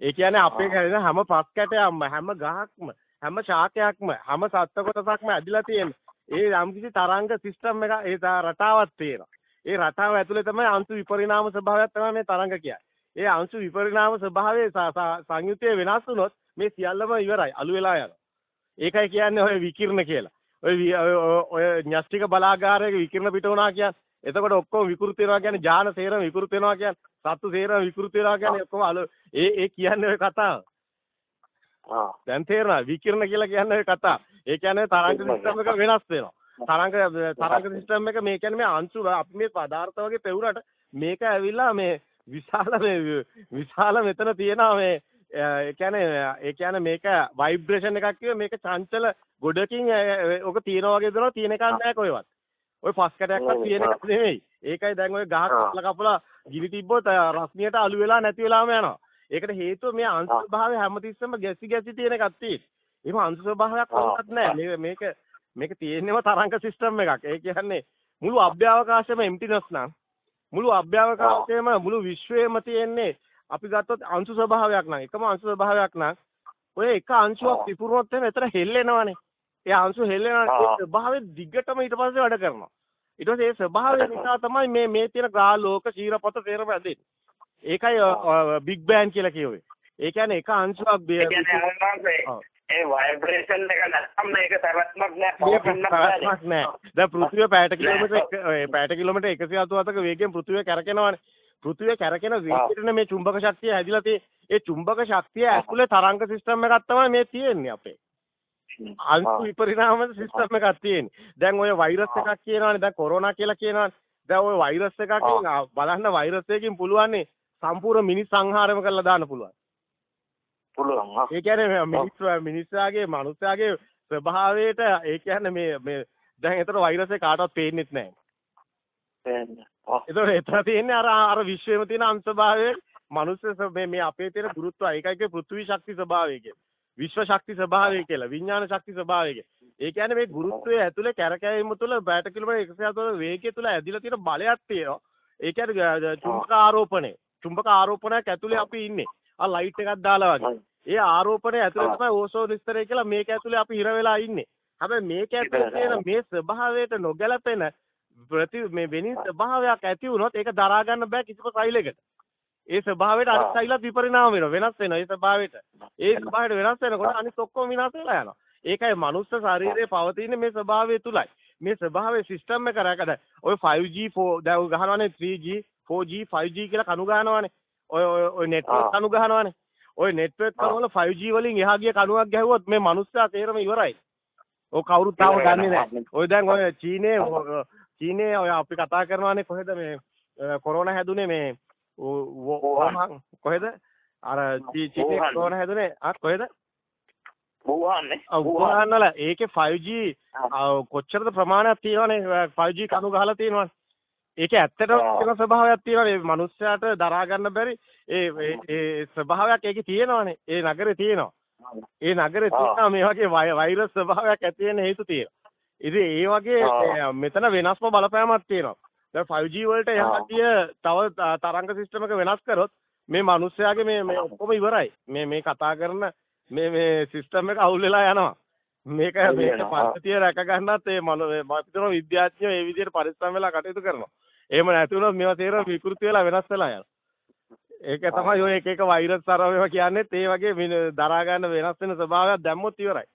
ඒ කියන්නේ අපේ හැදෙන හැම පස් කැටයක්ම හැම ගහක්ම හැම ශාකයක්ම හැම සත්ත්ව කොටසක්ම ඇදිලා තියෙන. ඒ යම්කිසි තරංග සිස්ටම් එක ඒ රටාවක් තියෙනවා. ඒ රටාව ඇතුලේ තමයි අංශු විපරිණාම ස්වභාවයක් තමයි මේ තරංග කියන්නේ. ඒ අංශු විපරිණාම ස්වභාවයේ සංයුතිය වෙනස් වුණොත් මේ සියල්ලම ඉවරයි අලු වෙලා යනවා. ඒකයි කියන්නේ ඔය විකිරණ කියලා. ඔය ඔය න්‍යෂ්ටික බලාගාරයක විකිරණ පිට වුණා කියන්නේ. එතකොට ඔක්කොම විකෘති වෙනවා කියන්නේ ඥාන සේරම විකෘති වෙනවා කියන්නේ සත්තු සේරම විකෘති වෙනවා කියන්නේ ඔක්කොම අලු ඒ ඒ කියන්නේ ඔය කතාව. ආ දැන් තේරෙනවා විකිරණ කියලා කියන්නේ ඔය කතාව. ඒ කියන්නේ තරංග සිස්ටම් එක වෙනස් වෙනවා. තරංග තරංග සිස්ටම් එක මේ කියන්නේ මේ අංශු අපි මේ පදාර්ථ වගේ පෙවුනට මේක ඇවිල්ලා මේ විශාල මේ විශාල මෙතන තියෙනවා මේ ඒ කියන්නේ ඒ කියන්නේ මේක ভাইබ්‍රේෂන් එකක් කිව්වේ මේක චංචල ගොඩකින් ඔක තියනවා වගේ දෙනවා තියෙන එකක් නැහැ කොහෙවත්. ඔය පස්කටයක්වත් තියෙන එකක් නෙමෙයි. ඒකයි දැන් ඔය ගහක් කපලා කපලා ගිනි තිබ්බොත් රස්නියට අලු වෙලා නැති වෙලාම යනවා. ඒකට හේතුව මේ අංශ ස්වභාවය හැමතිස්සෙම ගැසි ගැසි තියෙන එකක් තියෙන්නේ. එහෙම අංශ ස්වභාවයක් වුණත් නැහැ. මේක මේක තියෙන්නේම තරංග සිස්ටම් එකක්. ඒ කියන්නේ මුළු අභ්‍යවකාශයම එම්ටිනස් නම් මුළු අභ්‍යවකාශයේම මුළු විශ්වයේම තියෙන්නේ අපි ගත්තොත් අංශු ස්වභාවයක් නම් එකම අංශු ස්වභාවයක් නම් ඔය එක අංශුවක් පිපුරුනොත් එහෙම එතන හෙල්ලෙනවනේ. ඒ අංශු හෙල්ලෙනවා ඒ ස්වභාවය දිගටම ඊට පස්සේ වැඩ කරනවා. ඊට පස්සේ ඒ ස්වභාවය නිසා තමයි මේ මේ තියෙන ග්‍රාලෝක ශීරපත තේරම ඇදෙන්නේ. ඒකයි බිග් බෑන් කියලා කියුවේ. ඒ කියන්නේ එක අංශුවක් ඒ ভাইබ්‍රේෂන් එක නැත්නම් මේක පැවැත්මක් නෑ පැවැත්මක් නෑ. දැන් පෘථිවිය පැයට කිලෝමීටර පැයට කිලෝමීටර 187ක වේගයෙන් පෘථිවිය කැරකෙනවානේ පෘථිවිය කැරකෙන වේගයටනේ මේ චුම්බක ශක්තිය හැදිලා තියෙන්නේ ඒ චුම්බක ශක්තිය ඇතුලේ තරංග සිස්ටම් එකක් තමයි මේ තියෙන්නේ අපේ. අංශු විපරිණාම සිස්ටම් එකක් තියෙන්නේ. දැන් ඔය වෛරස් එකක් කියනවානේ දැන් කොරෝනා කියලා කියනවානේ. දැන් ඔය වෛරස් එකකින් බලන්න වෛරස් එකකින් පුළුවන් සම්පූර්ණ මිනිස් සංහාරම කරලා දාන්න පුළුවන්. පුළුවන්. ඒ කියන්නේ මිනිස් මිනිස්සාගේ මනුස්සයාගේ ස්වභාවයට ඒ කියන්නේ මේ මේ දැන් ඒතර වෛරස් එක කාටවත් පේන්නෙත් නැහැ. ඒතර එතන තියෙන්නේ අර අර විශ්වෙම තියෙන අංශභාවයේ මනුස්ස මේ මේ අපේ තියෙන ගුරුත්ව ඒකයි පෘථිවි ශක්ති ස්වභාවය කියන්නේ. විශ්ව ශක්ති ස්වභාවය කියලා විඥාන ශක්ති ස්වභාවය ඒ කියන්නේ මේ ගුරුත්වයේ ඇතුලේ කැරකැවීම තුළ බෑට කිලෝමීටර් 140 වේගය තුළ ඇදිලා තියෙන බලයක් තියෙනවා. ඒ කියන්නේ චුම්බක ආරෝපණය. චුම්බක ආරෝපණයක් ඇතුලේ අපි ඉන්නේ. ආ ලයිට් එකක් දාලා වගේ. ඒ ආරෝපණය ඇතුලේ තමයි ඕසෝන් ස්තරය කියලා මේක ඇතුලේ අපි හිර වෙලා ඉන්නේ. හැබැයි මේක ඇතුලේ තියෙන මේ ස්වභාවයට නොගැලපෙන ප්‍රති මේ වෙනින් ස්වභාවයක් ඇති වුණොත් ඒක දරා ගන්න බෑ කිසිම සෛලයකට. ඒ ස්වභාවයට අනිත් සෛලත් විපරිණාම වෙනවා වෙනස් වෙනවා ඒ ස්වභාවයට. ඒ ස්වභාවයට වෙනස් වෙනකොට අනිත් ඔක්කොම විනාශ වෙලා යනවා. ඒකයි මනුස්ස ශරීරයේ පවතින මේ ස්වභාවය තුලයි. මේ ස්වභාවයේ සිස්ටම් එක රැකද ඔය 5G 4 දැන් ගහනවානේ 3G 4G 5G කියලා කණු ගහනවානේ. ඔය ඔය නෙට්වර්ක් කණු ගහනවානේ. නෙට්වර්ක් කණු වල 5G වලින් එහා ගිය කණුවක් ගැහුවොත් මේ මනුස්සයා තේරම ඉවරයි. ඔය කවුරුත් තාම දන්නේ නැහැ. ඔය දැන් ඔය චීනේ චීනේ ඔය අපි කතා කරනවානේ කොහෙද මේ කොරෝනා හැදුනේ මේ කොහෙද? අර චීනේ කොරෝනා හැදුනේ. ආ කොහෙද? වුහාන්නේ. වුහාන්. වල. ඒකේ 5G කොච්චරද ප්‍රමාණයක් තියෙනවනේ? 5G කණු ගහලා තියෙනවනේ. ඒකේ ඇත්තටම වෙන ස්වභාවයක් තියෙනවානේ. මිනිස්සයාට දරා ගන්න බැරි ඒ ඒ ස්වභාවයක් ඒකේ තියෙනවානේ. ඒ නගරේ තියෙනවා. ඒ නගරේ තියෙනවා මේ වගේ වෛරස් ස්වභාවයක් ඇති වෙන හේතු තියෙනවා ඉතින් ඒ වගේ මෙතන වෙනස්ම බලපෑමක් තියෙනවා. දැන් 5G වලට එහා ගිය තව තරංග සිස්ටම් එක වෙනස් කරොත් මේ මිනිස්සයාගේ මේ මේ ඔක්කොම ඉවරයි. මේ මේ කතා කරන මේ මේ සිස්ටම් එක අවුල් වෙලා යනවා. මේක මේක පද්ධතිය රැක ගන්නත් ඒ මම විද්‍යාඥයෝ ඒ විදිහට පරිස්සම් වෙලා කටයුතු කරනවා. එහෙම නැති වුණොත් මේවා තේරෙන විකෘති වෙලා වෙනස් වෙලා යනවා. ඒක තමයි ඔය එක එක වෛරස් අර ඒවා කියන්නේත් ඒ වගේ දරා ගන්න වෙනස් වෙන ස්වභාවයක් දැම්මොත් ඉවරයි.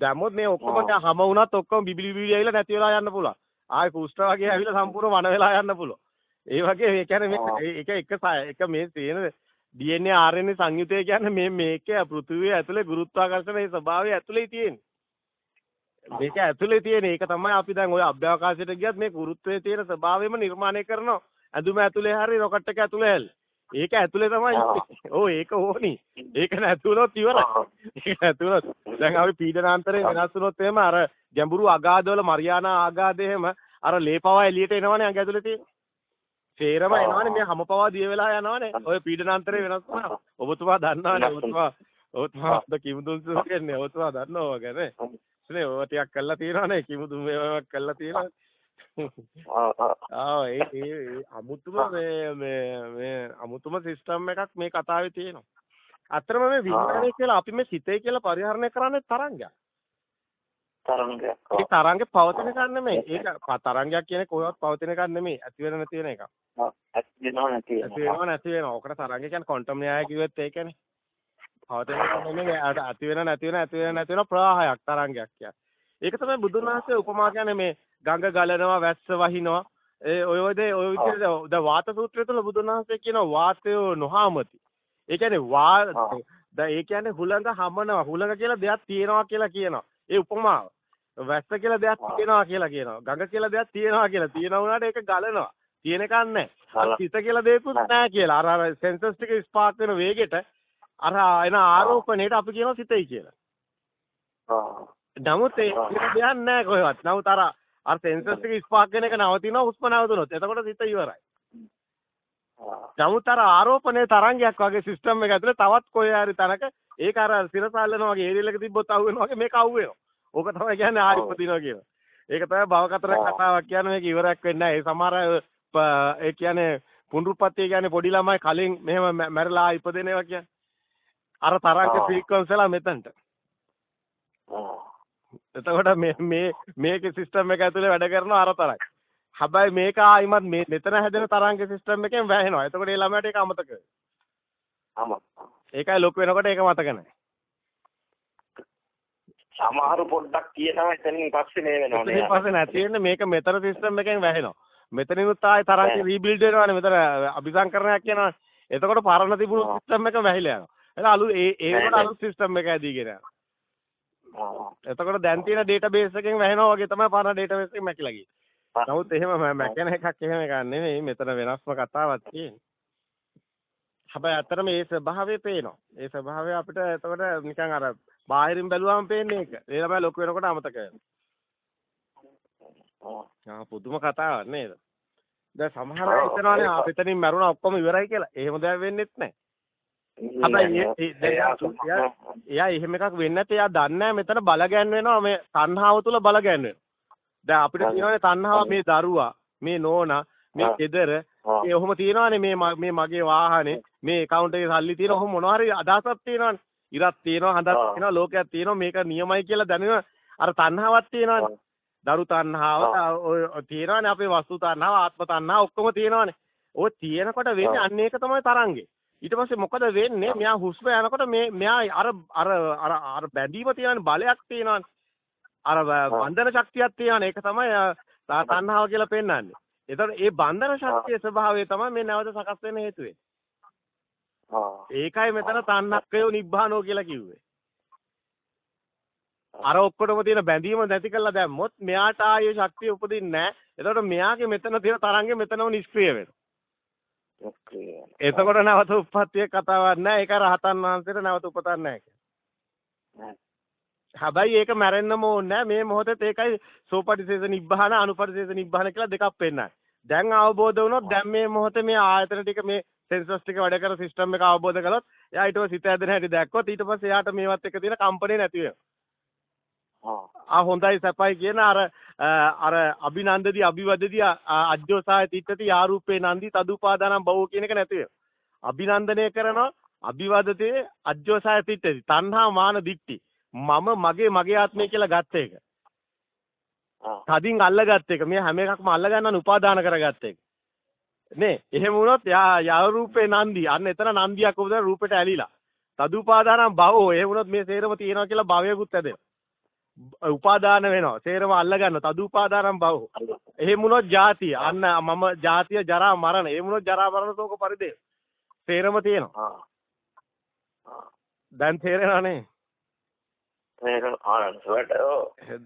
දැම්මොත් මේ ඔක්කොම හැම වුණත් ඔක්කොම බිබිලි බිබිලි ඇවිල්ලා නැති වෙලා යන්න පුළුවන්. ආයේ කුෂ්ඨ වගේ ඇවිල්ලා සම්පූර්ණ වන වෙලා යන්න පුළුවන්. ඒ වගේ ඒ කියන්නේ මේ එක එක එක මේ තියෙන DNA RNA සංයුතය කියන්නේ මේ මේකේ පෘථිවිය ඇතුලේ ගුරුත්වාකර්ෂණයේ ස්වභාවය ඇතුලේ තියෙන්නේ. මේක ඇතුලේ තියෙන ඒක තමයි අපි දැන් ওই අභ්‍යවකාශයට ගියත් මේ ගුරුත්වයේ තියෙන ස්වභාවයම නිර්මාණය කරනවා. ඇඳුම ඇතුලේ හරි රොකට් එක ඇතුලේ හැල්. ඒක ඇතුලේ තමයි ඕ ඒක ඕනි. ඒක නැතුනොත් ඉවරයි. ඒක නැතුනොත් දැන් අපි පීඩනාන්තරේ වෙනස් වුණොත් එහෙම අර ගැඹුරු අගාධවල මරියානා ආගාධය එහෙම අර ලේපවා එළියට එනවනේ අඟ ඇතුලේ තියෙන. සේරම එනවනේ මේ හැමපවා දිය වෙලා යනවනේ. ඔය පීඩනාන්තරේ වෙනස් වුණා. ඔබතුමා දන්නවනේ ඔබතුමා ඔබතුමා කිමුදුන් සු කියන්නේ ඔබතුමා දන්නව ගැන. නේ ඔය ටිකක් කරලා තියෙනවානේ කිමුදු මේවක් කරලා තියෙනවා. ආ ඒ ඒ අමුතුම මේ මේ මේ අමුතුම සිස්ටම් එකක් මේ කතාවේ තියෙනවා. අතරම මේ විඥානය කියලා අපි මේ සිතේ කියලා පරිහරණය කරන්නේ තරංගයක්. තරංගයක්. ඒ තරංගේ පවතින එකක් නෙමෙයි. ඒක තරංගයක් කියන්නේ කොහොමවත් පවතින එකක් නෙමෙයි. ඇති වෙන නැති වෙන එකක්. ඇති වෙනව නැති වෙනව. ඇති වෙනව නැති වෙනව. ඔකට තරංග කියන්නේ ක්වොන්ටම් න්‍යාය කිව්වෙත් ඒකනේ. පවතින නෙමෙයි ඇති වෙන නැති වෙන ඇති වෙන නැති වෙන ප්‍රවාහයක් තරංගයක් කියන්නේ. ඒක තමයි බුදුන් වහන්සේ උපමා කියන්නේ මේ ගඟ ගලනවා වැස්ස වහිනවා ඒ ඔය ඔය ඔය විදිහට ද වාත සූත්‍රය තුළ බුදුන් වහන්සේ කියනවා වාතය නොහාමති. ඒ කියන්නේ වා ද ඒ කියන්නේ හුළඟ හමනවා හුළඟ කියලා දෙයක් තියෙනවා කියලා කියනවා. ඒ උපමාව. වැස්ස කියලා දෙයක් තියෙනවා කියලා කියනවා. ගඟ කියලා දෙයක් තියෙනවා කියලා. තියෙනවා වුණාට ඒක ගලනවා. තියෙන එකක් නැහැ. සිත කියලා දෙයක්වත් නැහැ කියලා. අර අර සෙන්සර්ස් ටික ස්පාර්ක් වෙන වේගෙට අර එන ආරෝපණයට අපි කියනවා සිතයි කියලා. නමුත් ඒ දෙයක් නැහැ කොහෙවත්. නමුත් අර අර සෙන්සර්ස් එක ස්පාර්ක් වෙන එක නවතිනවා හුස්ම නැවතුනොත්. එතකොට සිත ඉවරයි. නමුත් අර ආරෝපණයේ තරංගයක් වගේ සිස්ටම් එක ඇතුලේ තවත් කොහේ හරි තැනක ඒක අර සිරසල්ලනවා වගේ ඒරියල් එක තිබ්බොත් අහු වෙනවා වගේ මේක අහු වෙනවා. ඕක තමයි කියන්නේ ආරිපදිනවා කියන. ඒක තමයි භව කතර කතාවක් කියන්නේ මේක ඉවරයක් වෙන්නේ නැහැ. ඒ සමහර ඒ කියන්නේ පුනරුත්පත්තිය කියන්නේ පොඩි ළමයි කලින් මෙහෙම මැරලා ඉපදෙන ඒවා කියන්නේ. අර තරංග ෆ්‍රීකවන්සිලා මෙතනට. එතකොට මේ මේ මේකේ සිස්ටම් එක ඇතුලේ වැඩ කරනවා අර තරයි. හැබැයි මේක ආයිමත් මේ මෙතන හැදෙන තරංගේ සිස්ටම් එකෙන් වැහෙනවා. එතකොට ඒ ළමයාට ඒක අමතක ආමා ඒකයි ලොකු වෙනකොට ඒක මතක නැහැ. සමහර පොඩ්ඩක් කියනවා එතනින් පස්සේ මේ වෙනවා ඊට පස්සේ නැති වෙන්නේ මේක මෙතන සිස්ටම් එකෙන් වැහෙනවා. මෙතනිනුත් ආයේ තරංගේ රීබිල්ඩ් වෙනවානේ මෙතන අபிසංකරණයක් කියනවානේ. එතකොට පරණ තිබුණු සිස්ටම් එක වැහිලා යනවා. එහෙනම් අලුත් ඒ ඒකට අලුත් සිස්ටම් එක ඇදීගෙන යනවා. එතකොට දැන් තියෙන ඩේටාබේස් එකෙන් වැහෙනවා වගේ තමයි පරණ ඩේටාබේස් එකෙන් මැකිලා ගියේ. නමුත් එහෙම මැකෙන එකක් එහෙම එකක් නෙමෙයි. මෙතන වෙනස්ම කතාවක් තියෙන්නේ. හැබැයි අතරම මේ ස්වභාවය පේනවා. ඒ ස්වභාවය අපිට එතකොට නිකන් අර බාහිරින් බැලුවාම පේන්නේ ඒක. ඒ ළමයි ලොකු වෙනකොට අමතක වෙනවා. පුදුම කතාවක් නේද? දැන් සමහර අය හිතනවානේ ආ පිටනින් මැරුණා ඔක්කොම ඉවරයි කියලා. එහෙම දෙයක් වෙන්නෙත් නැහැ. හැබැයි එයා එහෙම එකක් වෙන්නේ නැත්නම් එයා දන්නේ මෙතන බල ගැන්වෙනවා මේ තණ්හාව තුල බල ගැන්වෙනවා. දැන් අපිට තියෙනවානේ තණ්හාව මේ දරුවා, මේ නෝනා, මේ ගෙදර, ඒ ඔහොම තියෙනවානේ මේ මේ මගේ වාහනේ, මේ account එකේ සල්ලි තියෙන ඔහොම මොනවා හරි අදහසක් තියෙනවානේ. ඉරක් තියෙනවා, හඳක් තියෙනවා, ලෝකයක් තියෙනවා, මේක නියමයි කියලා දැනෙන අර තණ්හාවක් තියෙනවානේ. දරු තණ්හාව තියෙනවානේ අපේ වස්තු තණ්හාව, ආත්ම තණ්හාව ඔක්කොම තියෙනවානේ. ඔය තියෙනකොට වෙන්නේ අන්න ඒක තමයි තරංගේ. ඊට පස්සේ මොකද වෙන්නේ? මෙයා හුස්ම යනකොට මේ මෙයා අර අර අර අර බැඳීම තියෙනවානේ බලයක් තියෙනවානේ. අර බන්ධන ශක්තියක් තියෙනවානේ. ඒක තමයි තණ්හාව කියලා පෙන්වන්නේ. එතකොට ඒ බන්ධන ශක්තියේ ස්වභාවය තමයි මේ නැවත සකස් වෙන්න හේතු වෙන්නේ. ඒකයි මෙතන තණ්හක්කයෝ නිබ්බානෝ කියලා කිව්වේ. අර ඔක්කොටම තියෙන බැඳීම නැති කරලා දැම්මොත් මෙයාට ආයේ ශක්තිය උපදින්නේ නැහැ. එතකොට මෙයාගේ මෙතන තියෙන තරංගෙ මෙතනම නිෂ්ක්‍රිය වෙනවා. එතකොට නැවත උප්පත්තිය කතාවක් නැහැ. ඒක රහතන් වහන්සේට නැවත උපතක් නැහැ. හැබැයි ඒක මැරෙන්නම ඕනේ මේ මොහොතේ ඒකයි සෝපටිසේස නිබ්බාන අනුපටිසේස නිබ්බාන කියලා දෙකක් පෙන්නයි. දැන් අවබෝධ වුණොත් දැන් මේ මොහොතේ මේ ආයතන ටික මේ සෙන්සස් ටික වැඩ කර සිස්ටම් එක අවබෝධ කළොත් එයා ඊට පස්සේ සිත ඇදෙන හැටි දැක්කොත් ඊට පස්සේ එයාට මේවත් එක්ක තියෙන කම්පණය නැති වෙනවා. ආ හොඳයි සපයි කියන අර අර අභිනන්දදී අභිවදදී අජ්ජෝසාය තිට්ඨති යාරූපේ නන්දි තදුපාදානම් බවෝ කියන එක නැති. අභිනන්දනය කරනවා අභිවදතේ අජ්ජෝසාය තිට්ඨති තණ්හා මාන දික්ටි මම මගේ මගේ ආත්මය කියලා ගත්ත එක. තදින් අල්ලගත්ත එක. මේ හැම එකක්ම අල්ල ගන්නන උපාදාන කරගත්ත එක. නේ එහෙම වුණොත් යා යා රූපේ නන්දි අන්න එතන නන්දියක් උපදින රූපෙට ඇලිලා තදුපාදානම් භවෝ එහෙම වුණොත් මේ සේරම තියෙනවා කියලා භවයකුත් ඇදෙනවා උපාදාන වෙනවා. සේරම අල්ල ගන්න තදුපාදානම් භවෝ එහෙම වුණොත් ජාතිය. අන්න මම ජාතිය ජරා මරණ. එහෙම වුණොත් ජරා මරණ ශෝක පරිදේ. සේරම තියෙනවා. දැන් තේරෙනවනේ. ආනන්දවට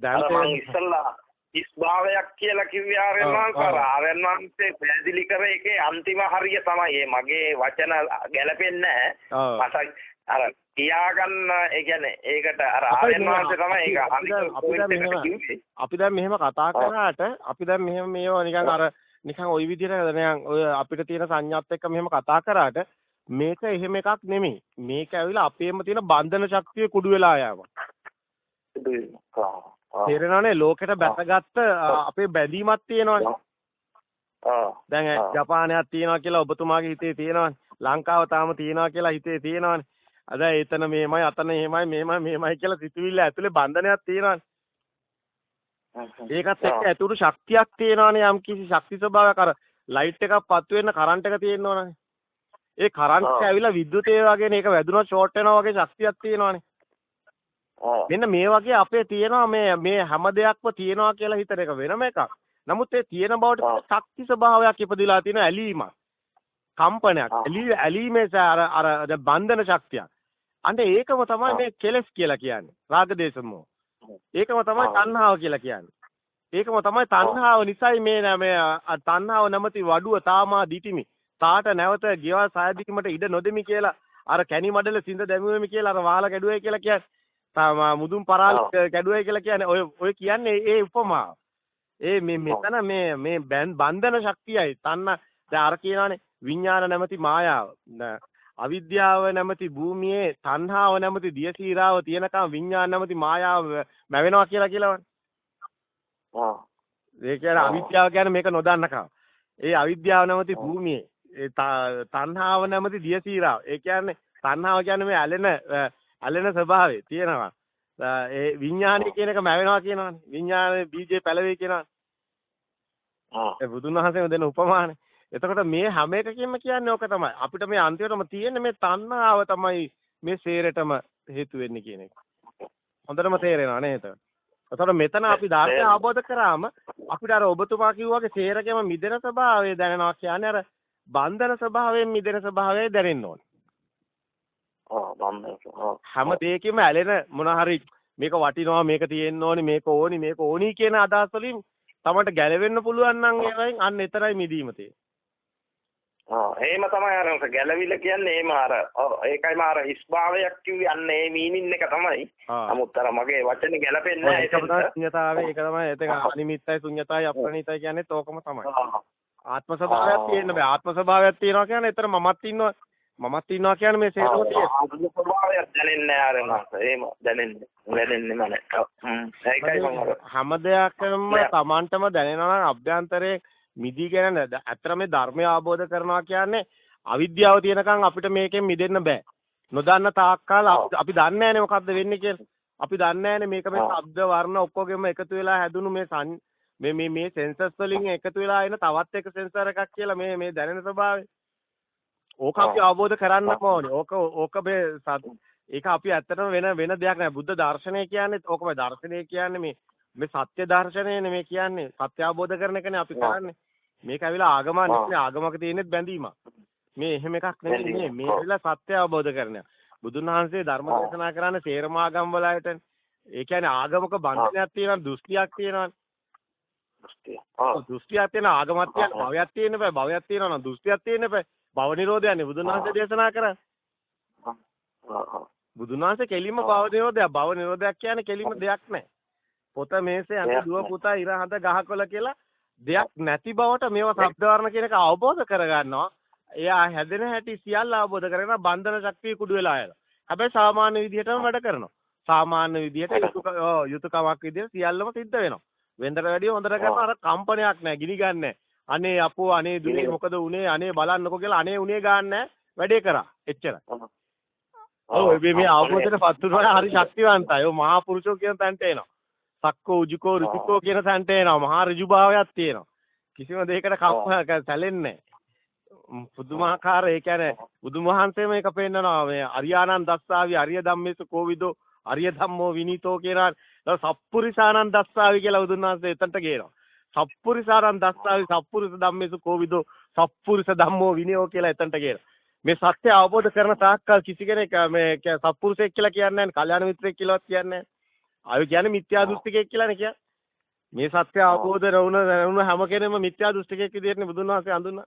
දැන් මම ඉස්සල්ලා ඉස්භාවයක් කියලා කිව්වේ ආර්යනාංශ ආර්යන් වහන්සේ. පැහැදිලි කර එකේ අන්තිම හරිය තමයි. මේ මගේ වචන ගැලපෙන්නේ නැහැ අර කියාගන්න ඒ කියන්නේ ඒකට අර ආර්යන් වහන්සේ තමයි ඒක අපි දැන් මෙහෙම කතා කරාට අපි දැන් මෙහෙම මේව නිකන් අර නිකන් ওই විදිහට දැන් ඔය අපිට තියෙන සංඥාත් එක්ක මෙහෙම කතා කරාට මේක එහෙම එකක් නෙමෙයි. මේක ඇවිල්ලා අපේම තියෙන බන්ධන ශක්තිය කුඩු වෙලා යෑමක් තේරෙනවනේ? ලෝකෙට බැසගත්ත අපේ බැඳීමක් තියෙනවනේ. දැන් ජපානයක් තියෙනවා කියලා ඔබතුමාගේ හිතේ තියෙනවනේ. ලංකාව තාම තියෙනවා කියලා හිතේ තියෙනවනේ. අද එතන මේමයි අතන එහෙමයි මේමයි මේමයි කියලා සිතුවිල්ල ඇතුලේ බන්ධනයක් තියෙනවනේ. ඒකත් එක්ක ඇතුළු ශක්තියක් තියෙනවනේ යම් කිසි ශක්ති ස්වභාවයක් අර ලයිට් එකක් පත්තු වෙන්න කරන්ට් එක තියෙනවනේ. ඒ කරන්ට් එක ඇවිල්ලා විද්‍යුතය වගේනේ ඒක වැදුනොත් ෂෝට් වෙනවා වගේ ශක්තියක් තියෙනවනේ. මෙන්න මේ වගේ අපේ තියෙනවා මේ මේ හැම දෙයක්ම තියෙනවා කියලා හිතන එක වෙනම එකක්. නමුත් ඒ තියෙන බවට ශක්ති ස්වභාවයක් ඉපදිලා තියෙන ඇලීමක්. කම්පනයක්. ඇලී ඇලීමේ අර අර බන්ධන ශක්තියක්. අන්න ඒකම තමයි මේ කෙලස් කියලා කියන්නේ. රාග දේශ මොහ. ඒකම තමයි තණ්හාව කියලා කියන්නේ. ඒකම තමයි තණ්හාව නිසයි මේ මේ තණ්හාව නැමැති වඩුව තාමා දිටිමි. තාට නැවත ගෙවල් සායදීමට ඉඩ නොදෙමි කියලා අර කැණි මඩල සිඳ දැමුවෙමි කියලා අර වහලා කැඩුවයි කියලා කියන්නේ. මුදුන් පරාල් කැඩුවයි කියලා කියන්නේ ඔය ඔය කියන්නේ ඒ උපමාව. ඒ මේ මෙතන මේ මේ බන්ධන ශක්තියයි තන්න දැන් අර කියනවානේ විඥාන නැමැති මායාව. අවිද්‍යාව නැමැති භූමියේ තණ්හාව නැමැති දියසීරාව තියෙනකම් විඥාන නැමැති මායාව මැවෙනවා කියලා කියලාවනේ. ආ. ඒ කියන්නේ අවිද්‍යාව කියන්නේ මේක නොදන්නකම. ඒ අවිද්‍යාව නැමැති භූමියේ ඒ තණ්හාව නැමැති දියසීරාව. ඒ කියන්නේ තණ්හාව කියන්නේ මේ ඇලෙන ඇලෙන ස්වභාවය තියෙනවා. ඒ විඥානය කියන එක මැවෙනවා කියනවනේ. විඥානයේ බීජේ පැලවේ කියනවනේ. ආ ඒ බුදුන් වහන්සේම දෙන උපමානේ. එතකොට මේ හැම එකකින්ම කියන්නේ ඕක තමයි. අපිට මේ අන්තිමටම තියෙන්නේ මේ තණ්හාව තමයි මේ සේරටම හේතු වෙන්නේ කියන එක. හොඳටම තේරෙනවා නේද? එතකොට මෙතන අපි ධර්මය අවබෝධ කරාම අපිට අර ඔබතුමා කිව්වාගේ සේරකම මිදෙන ස්වභාවය දැනෙනවා කියන්නේ අර බන්ධන ස්වභාවයෙන් මිදෙන ස්වභාවය දැනෙන්න ඕනේ. හැම දෙයකම ඇලෙන මොන හරි මේක වටිනවා මේක තියෙන්න ඕනි මේක ඕනි මේක ඕනි කියන අදහස් වලින් තමන්ට ගැලවෙන්න පුළුවන් නම් ඒවෙන් අන්න එතරයි මිදීම තියෙන්නේ. ආ එහෙම තමයි අර ගැළවිල කියන්නේ එහෙම අර ඒකයිම අර හිස්භාවයක් කිව්වේ අන්න ඒ මීනින් එක තමයි. නමුත් අර මගේ වචනේ ගැලපෙන්නේ නැහැ ඒක තමයි ශුන්‍යතාවය ඒක තමයි එතන අනිමිත්තයි ශුන්‍යතාවයි අප්‍රණීතයි කියන්නේ ඕකම තමයි. ආත්ම ස්වභාවයක් තියෙන්න බෑ ආත්ම ස්වභාවයක් තියෙනවා කියන්නේ එතන මමත් ඉන්නවා මමත් ඉන්නවා කියන්නේ මේ සේරම තියෙන. ආත්ම ස්වභාවයක් දැනෙන්නේ නැහැ අර මාස. එහෙම දැනෙන්නේ. දැනෙන්නේ නැහැ. හ්ම් ඒකයි මම හැම දෙයක්ම Tamanටම දැනෙනවා නම් අභ්‍යන්තරේ මිදී කියන ඇත්තට මේ ධර්මය අවබෝධ කරනවා කියන්නේ අවිද්‍යාව තියෙනකන් අපිට මේකෙන් මිදෙන්න බෑ. නොදන්න තාක්කල් අපි දන්නේ නැහැනේ මොකද්ද වෙන්නේ කියලා. අපි දන්නේ නැහැනේ මේක මේ ශබ්ද වර්ණ ඔක්කොගෙම එකතු වෙලා හැදුණු මේ මේ මේ මේ සෙන්සර්ස් වලින් එකතු වෙලා එන තවත් එක සෙන්සර් එකක් කියලා මේ මේ දැනෙන ස්වභාවය. ඕක අපි අවබෝධ කරන්නම ඕනේ. ඕක ඕක මේ ඒක අපි ඇත්තටම වෙන වෙන දෙයක් නෑ. බුද්ධ දර්ශනය කියන්නේ ඕකමයි දර්ශනය කියන්නේ මේ මේ සත්‍ය දර්ශනයනේ මේ කියන්නේ. සත්‍ය අවබෝධ කරන එකනේ අපි කරන්නේ. මේක ඇවිල්ලා ආගම නෙමෙයි ආගමක තියෙනෙත් බැඳීමක්. මේ එහෙම එකක් නෙමෙයි මේ ඇවිල්ලා සත්‍ය අවබෝධ කරනවා. බුදුන් වහන්සේ ධර්ම දේශනා කරන්නේ සේරම ආගම් වලට. ඒ කියන්නේ ආගමක බන්ධනයක් තියෙනවා දෘෂ්ටියක් තියෙනවා. දෘෂ්ටිය. ආ දෘෂ්ටියක් තියෙන ආගමක් තියෙන භවයක් තියෙන බෑ භවයක් තියෙනවා නම් දෘෂ්ටියක් තියෙන බෑ. භව නිරෝධයනේ බුදුන් වහන්සේ දේශනා කරන්නේ. බුදුන් වහන්සේ කෙලින්ම භව නිරෝධයක් භව නිරෝධයක් කියන්නේ කෙලින්ම දෙයක් නැහැ. පොත මේසේ අත දුව පුතා ඉර හඳ ගහකොළ කියලා දෙයක් නැති බවට මේවා ශබ්ද වර්ණ කියන එක අවබෝධ කරගන්නවා. එයා හැදෙන හැටි සියල්ල අවබෝධ කරගෙන බන්ධන ශක්තිය කුඩු වෙලා යනවා. හැබැයි සාමාන්‍ය විදිහටම වැඩ කරනවා. සාමාන්‍ය විදිහට යුතුයකමක් විදිහට සියල්ලම සිද්ධ වෙනවා. වෙන්දට වැඩිය හොඳට කරන අර කම්පනයක් නැහැ, ගිනි ගන්නෑ. අනේ අපෝ අනේ දුවේ මොකද උනේ අනේ බලන්නකෝ කියලා අනේ උනේ ගන්නෑ වැඩේ කරා. එච්චර. ඔව් මේ මේ අවබෝධයට පත් වුණා හරි ශක්තිවන්තයි. ඔව් මහා පුරුෂෝ කියන තැනට එනවා. සක්කෝ උජුකෝ ඍතිකෝ කියන තැනට එනවා. මහා ඍජුභාවයක් තියෙනවා. කිසිම දෙයකට කම්ප සැලෙන්නේ පුදුමාකාර ඒ කියන්නේ බුදුමහන්සේ මේක පෙන්නනවා මේ අරියානන් දස්සාවි අරිය ධම්මේසු කෝවිදෝ අරිය ධම්මෝ විනීතෝ කියලා සප්පුරිසානන් දස්සාවි කියලා බුදුන් වහන්සේ එතනට කියනවා. සප්පුරිසානන් දස්සාවි සප්පුරිස ධම්මේසු කෝවිදෝ සප්පුරිස ධම්මෝ විනයෝ කියලා එතනට කියනවා. මේ සත්‍ය අවබෝධ කරන තාක්කල් කිසි කෙනෙක් මේ සත්පුරුෂයෙක් කියලා කියන්නේ නැහැ, කල්යාණ මිත්‍රයෙක් කියලාවත් කියන්නේ නැහැ. ආයු කියන්නේ මිත්‍යා දෘෂ්ටිකයෙක් කියලානේ කියන්නේ. මේ සත්‍ය අවබෝධ වුණ වුණ හැම කෙනෙම මිත්‍යා දෘෂ්ටිකයෙක් විදිහටනේ බුදුන් වහන්සේ හඳුන්වන්නේ.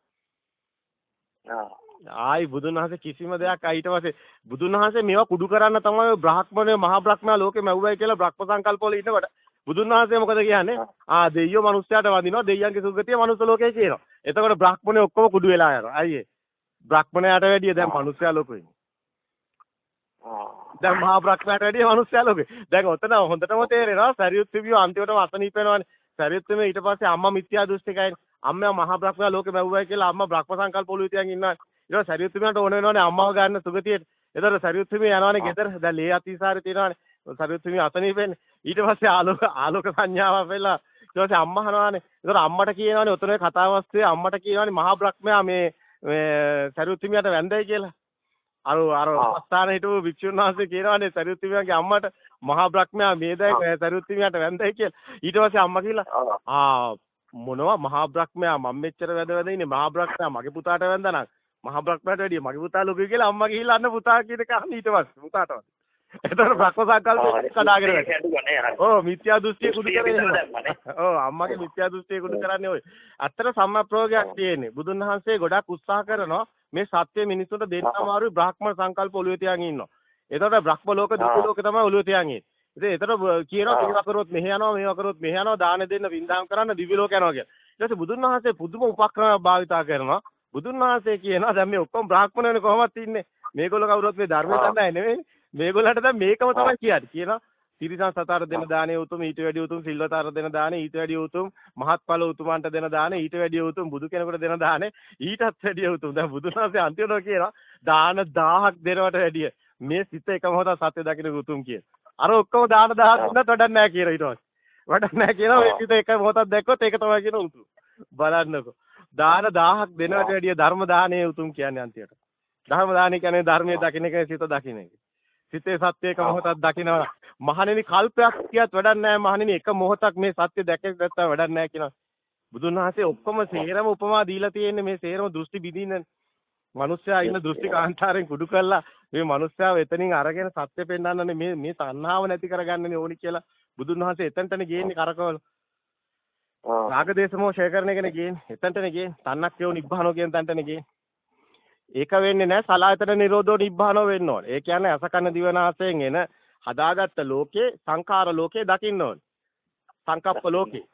ආයි බුදුන් වහන්සේ කිසිම දෙයක් ඊට පස්සේ බුදුන් වහන්සේ මේවා කුඩු කරන්න තමයි බ්‍රාහ්මණය මහා බ්‍රහ්මයා ලෝකෙ මැව්වයි කියලා බ්‍රහ්ම සංකල්ප වල ඉන්නකොට බුදුන් වහන්සේ මොකද කියන්නේ? ආ දෙයියෝ මිනිස්සයාට වඳිනවා දෙයියන්ගේ සුගතිය මනුස්ස ලෝකේ කියනවා. එතකොට බ්‍රාහ්මණය ඔක්කොම කුඩු වෙලා යනවා. අයියේ. බ්‍රාහ්මණයාට වැඩිය දැන් මිනිස්සයා ලෝකෙ ඉන්නේ. දැන් මහා බ්‍රහ්මයාට වැඩිය මිනිස්සයා ලෝකෙ. දැන් ඔතන හොඳටම තේරෙනවා සරියුත් තිබියෝ අන්තිමටම අසනීප වෙනවානේ. සරියුත් තිබෙ ඊට පස්සේ අම්මා මිත්‍යා දෘෂ්ටිකයි. අම්මා මහා බ්‍රහ්මයා ලෝකෙ මැව්වයි කියලා අම්මා බ්‍රහ්ම සංකල්ප ඔළුවේ තියන් ඉන්නවා. ඊට පස්සේ සරියුත් තිබියන්ට ඕන වෙනවනේ අම්මව ගන්න සුගතියට. ඒතර සරියුත් තිබිය යනවනේ ගෙදර. දැන් ලේ අතිසාරේ තියෙනවනේ. සරියුත් තිබිය අසනීප වෙන්නේ. ඊට පස්සේ ආලෝක ආලෝක සංඥාව වෙලා ඊට පස්සේ අම්මා අහනවානේ. ඒතර අම්මට කියනවනේ ඔතන කතාවස්තුවේ අම්මට කියනවනේ මහා බ්‍රහ්මයා මේ මේ සරියුත් තිබියට වැන්දයි කියලා. අර අර ස්ථාන හිටපු වික්ෂුන් වහන්සේ කියනවානේ සරියුත් තිබියන්ගේ අම්මට මහා බ්‍රහ්මයා මේදයි සරියුත් තිබියට වැන්දයි කියලා. ඊට පස්සේ අම්මා කිව්ලා ආ මොනවා මහා බ්‍රහ්මයා මම මෙච්චර වැද වැද ඉන්නේ මහා බ්‍රහ්මයා මගේ පුතාට වැන්දා නම් මහා බ්‍රහ්මයාට වැඩිය මගේ පුතා ලොකුයි කියලා අම්මා ගිහිල්ලා අන්න පුතා කියන අහන්න ඊට පස්සේ පුතාටවත්. එතන බ්‍රහ්ම සංකල්ප කඩාගෙන වැටෙනවා. ඔව් මිත්‍යා දෘෂ්ටිය කුඩු කරන්නේ. ඔව් අම්මගේ මිත්‍යා දෘෂ්ටිය කුඩු කරන්නේ ඔය. ඇත්තට සම්මා තියෙන්නේ. බුදුන් වහන්සේ ගොඩක් උත්සාහ කරනවා මේ සත්‍ය මිනිසුන්ට දෙන්න අමාරුයි බ්‍රහ්ම සංකල්ප ඔළුවේ තියාගෙන ඉන්නවා. එතකොට බ්‍රහ්ම ලෝක දිව්‍ය ලෝක තමයි ඔළුවේ තියාගෙන ඉන්නේ. ඉතින් එතකොට කියනවා මේවා කරොත් මෙහෙ යනවා මේවා කරොත් මෙහෙ යනවා දාන දෙන්න වින්දාම් කරන්න දිව්‍ය ලෝක යනවා කියලා. ඊට පස්සේ බුදුන් වහන්සේ පුදුම උපක්‍රම භාවිතා කරනවා. බුදුන් වහන්සේ කියනවා දැන් මේ ඔක්කොම බ්‍රාහ්මණයනේ කොහොමද ඉන්නේ? මේගොල්ලෝ කවුරුත් මේ ධර්මය දන්නේ නෙමෙයි. මේගොල්ලන්ට දැන් මේකම තමයි කියන්නේ. කියනවා තිරිසන් සතර දෙන දානේ උතුම් ඊට වැඩි උතුම් සිල්වතර දෙන දානේ ඊට වැඩි උතුම් මහත්ඵල උතුමන්ට දෙන දානේ ඊට වැඩි උතුම් බුදු කෙනෙකුට දෙන දානේ ඊටත් වැඩි උතුම්. දැන් වහන්සේ අන්තිමට කියනවා දාන 1000ක් දෙනවට වැඩිය මේ සිත එක මොහොතක් සත්‍ය දකින්න උතුම් කියන. අර ඔක්කොම දාන දහස් දුන්නත් වැඩක් නැහැ කියලා ඊට පස්සේ. වැඩක් නැහැ කියනවා මේ පිට එක මොහොතක් දැක්කොත් ඒක තමයි කියන උතුම්. බලන්නකෝ. දාන 1000ක් දෙනවට වැඩිය ධර්ම දානයේ උතුම් කියන්නේ අන්තිමට. ධර්ම දානය කියන්නේ ධර්මයේ දකින්න එක සිත දකින්න එක. සිතේ සත්‍ය එක මොහොතක් දකිනවා. මහණෙනි කල්පයක් කියත් වැඩක් නැහැ මහණෙනි එක මොහොතක් මේ සත්‍ය දැකේ නැත්තම් වැඩක් නැහැ කියනවා. බුදුන් වහන්සේ ඔක්කොම සේරම උපමා දීලා තියෙන්නේ මේ සේරම දෘෂ්ටි බිඳින්න. මිනිස්සයා ඉන්න දෘෂ්ටි කාන්තාරයෙන් කුඩු කළා මේ මිනිස්සයාව එතනින් අරගෙන සත්‍ය පෙන්වන්නනේ මේ මේ තණ්හාව නැති කරගන්නනේ ඕනි කියලා බුදුන් වහන්සේ එතනටනේ ගේන්නේ කරකවල. රාගදේශමෝ ෂය කරන එකනේ ගේන්නේ. එතනටනේ ගේන්නේ. තණ්හක්කයෝ නිබ්බානෝ කියන තැනටනේ ගේන්නේ. ඒක වෙන්නේ නැහැ සලායතන නිරෝධෝ නිබ්බානෝ වෙන්න ඕනේ. ඒ කියන්නේ අසකන දිවනාසයෙන් එන හදාගත්ත ලෝකේ සංඛාර ලෝකේ දකින්න ඕනේ. සංකප්ප ලෝකේ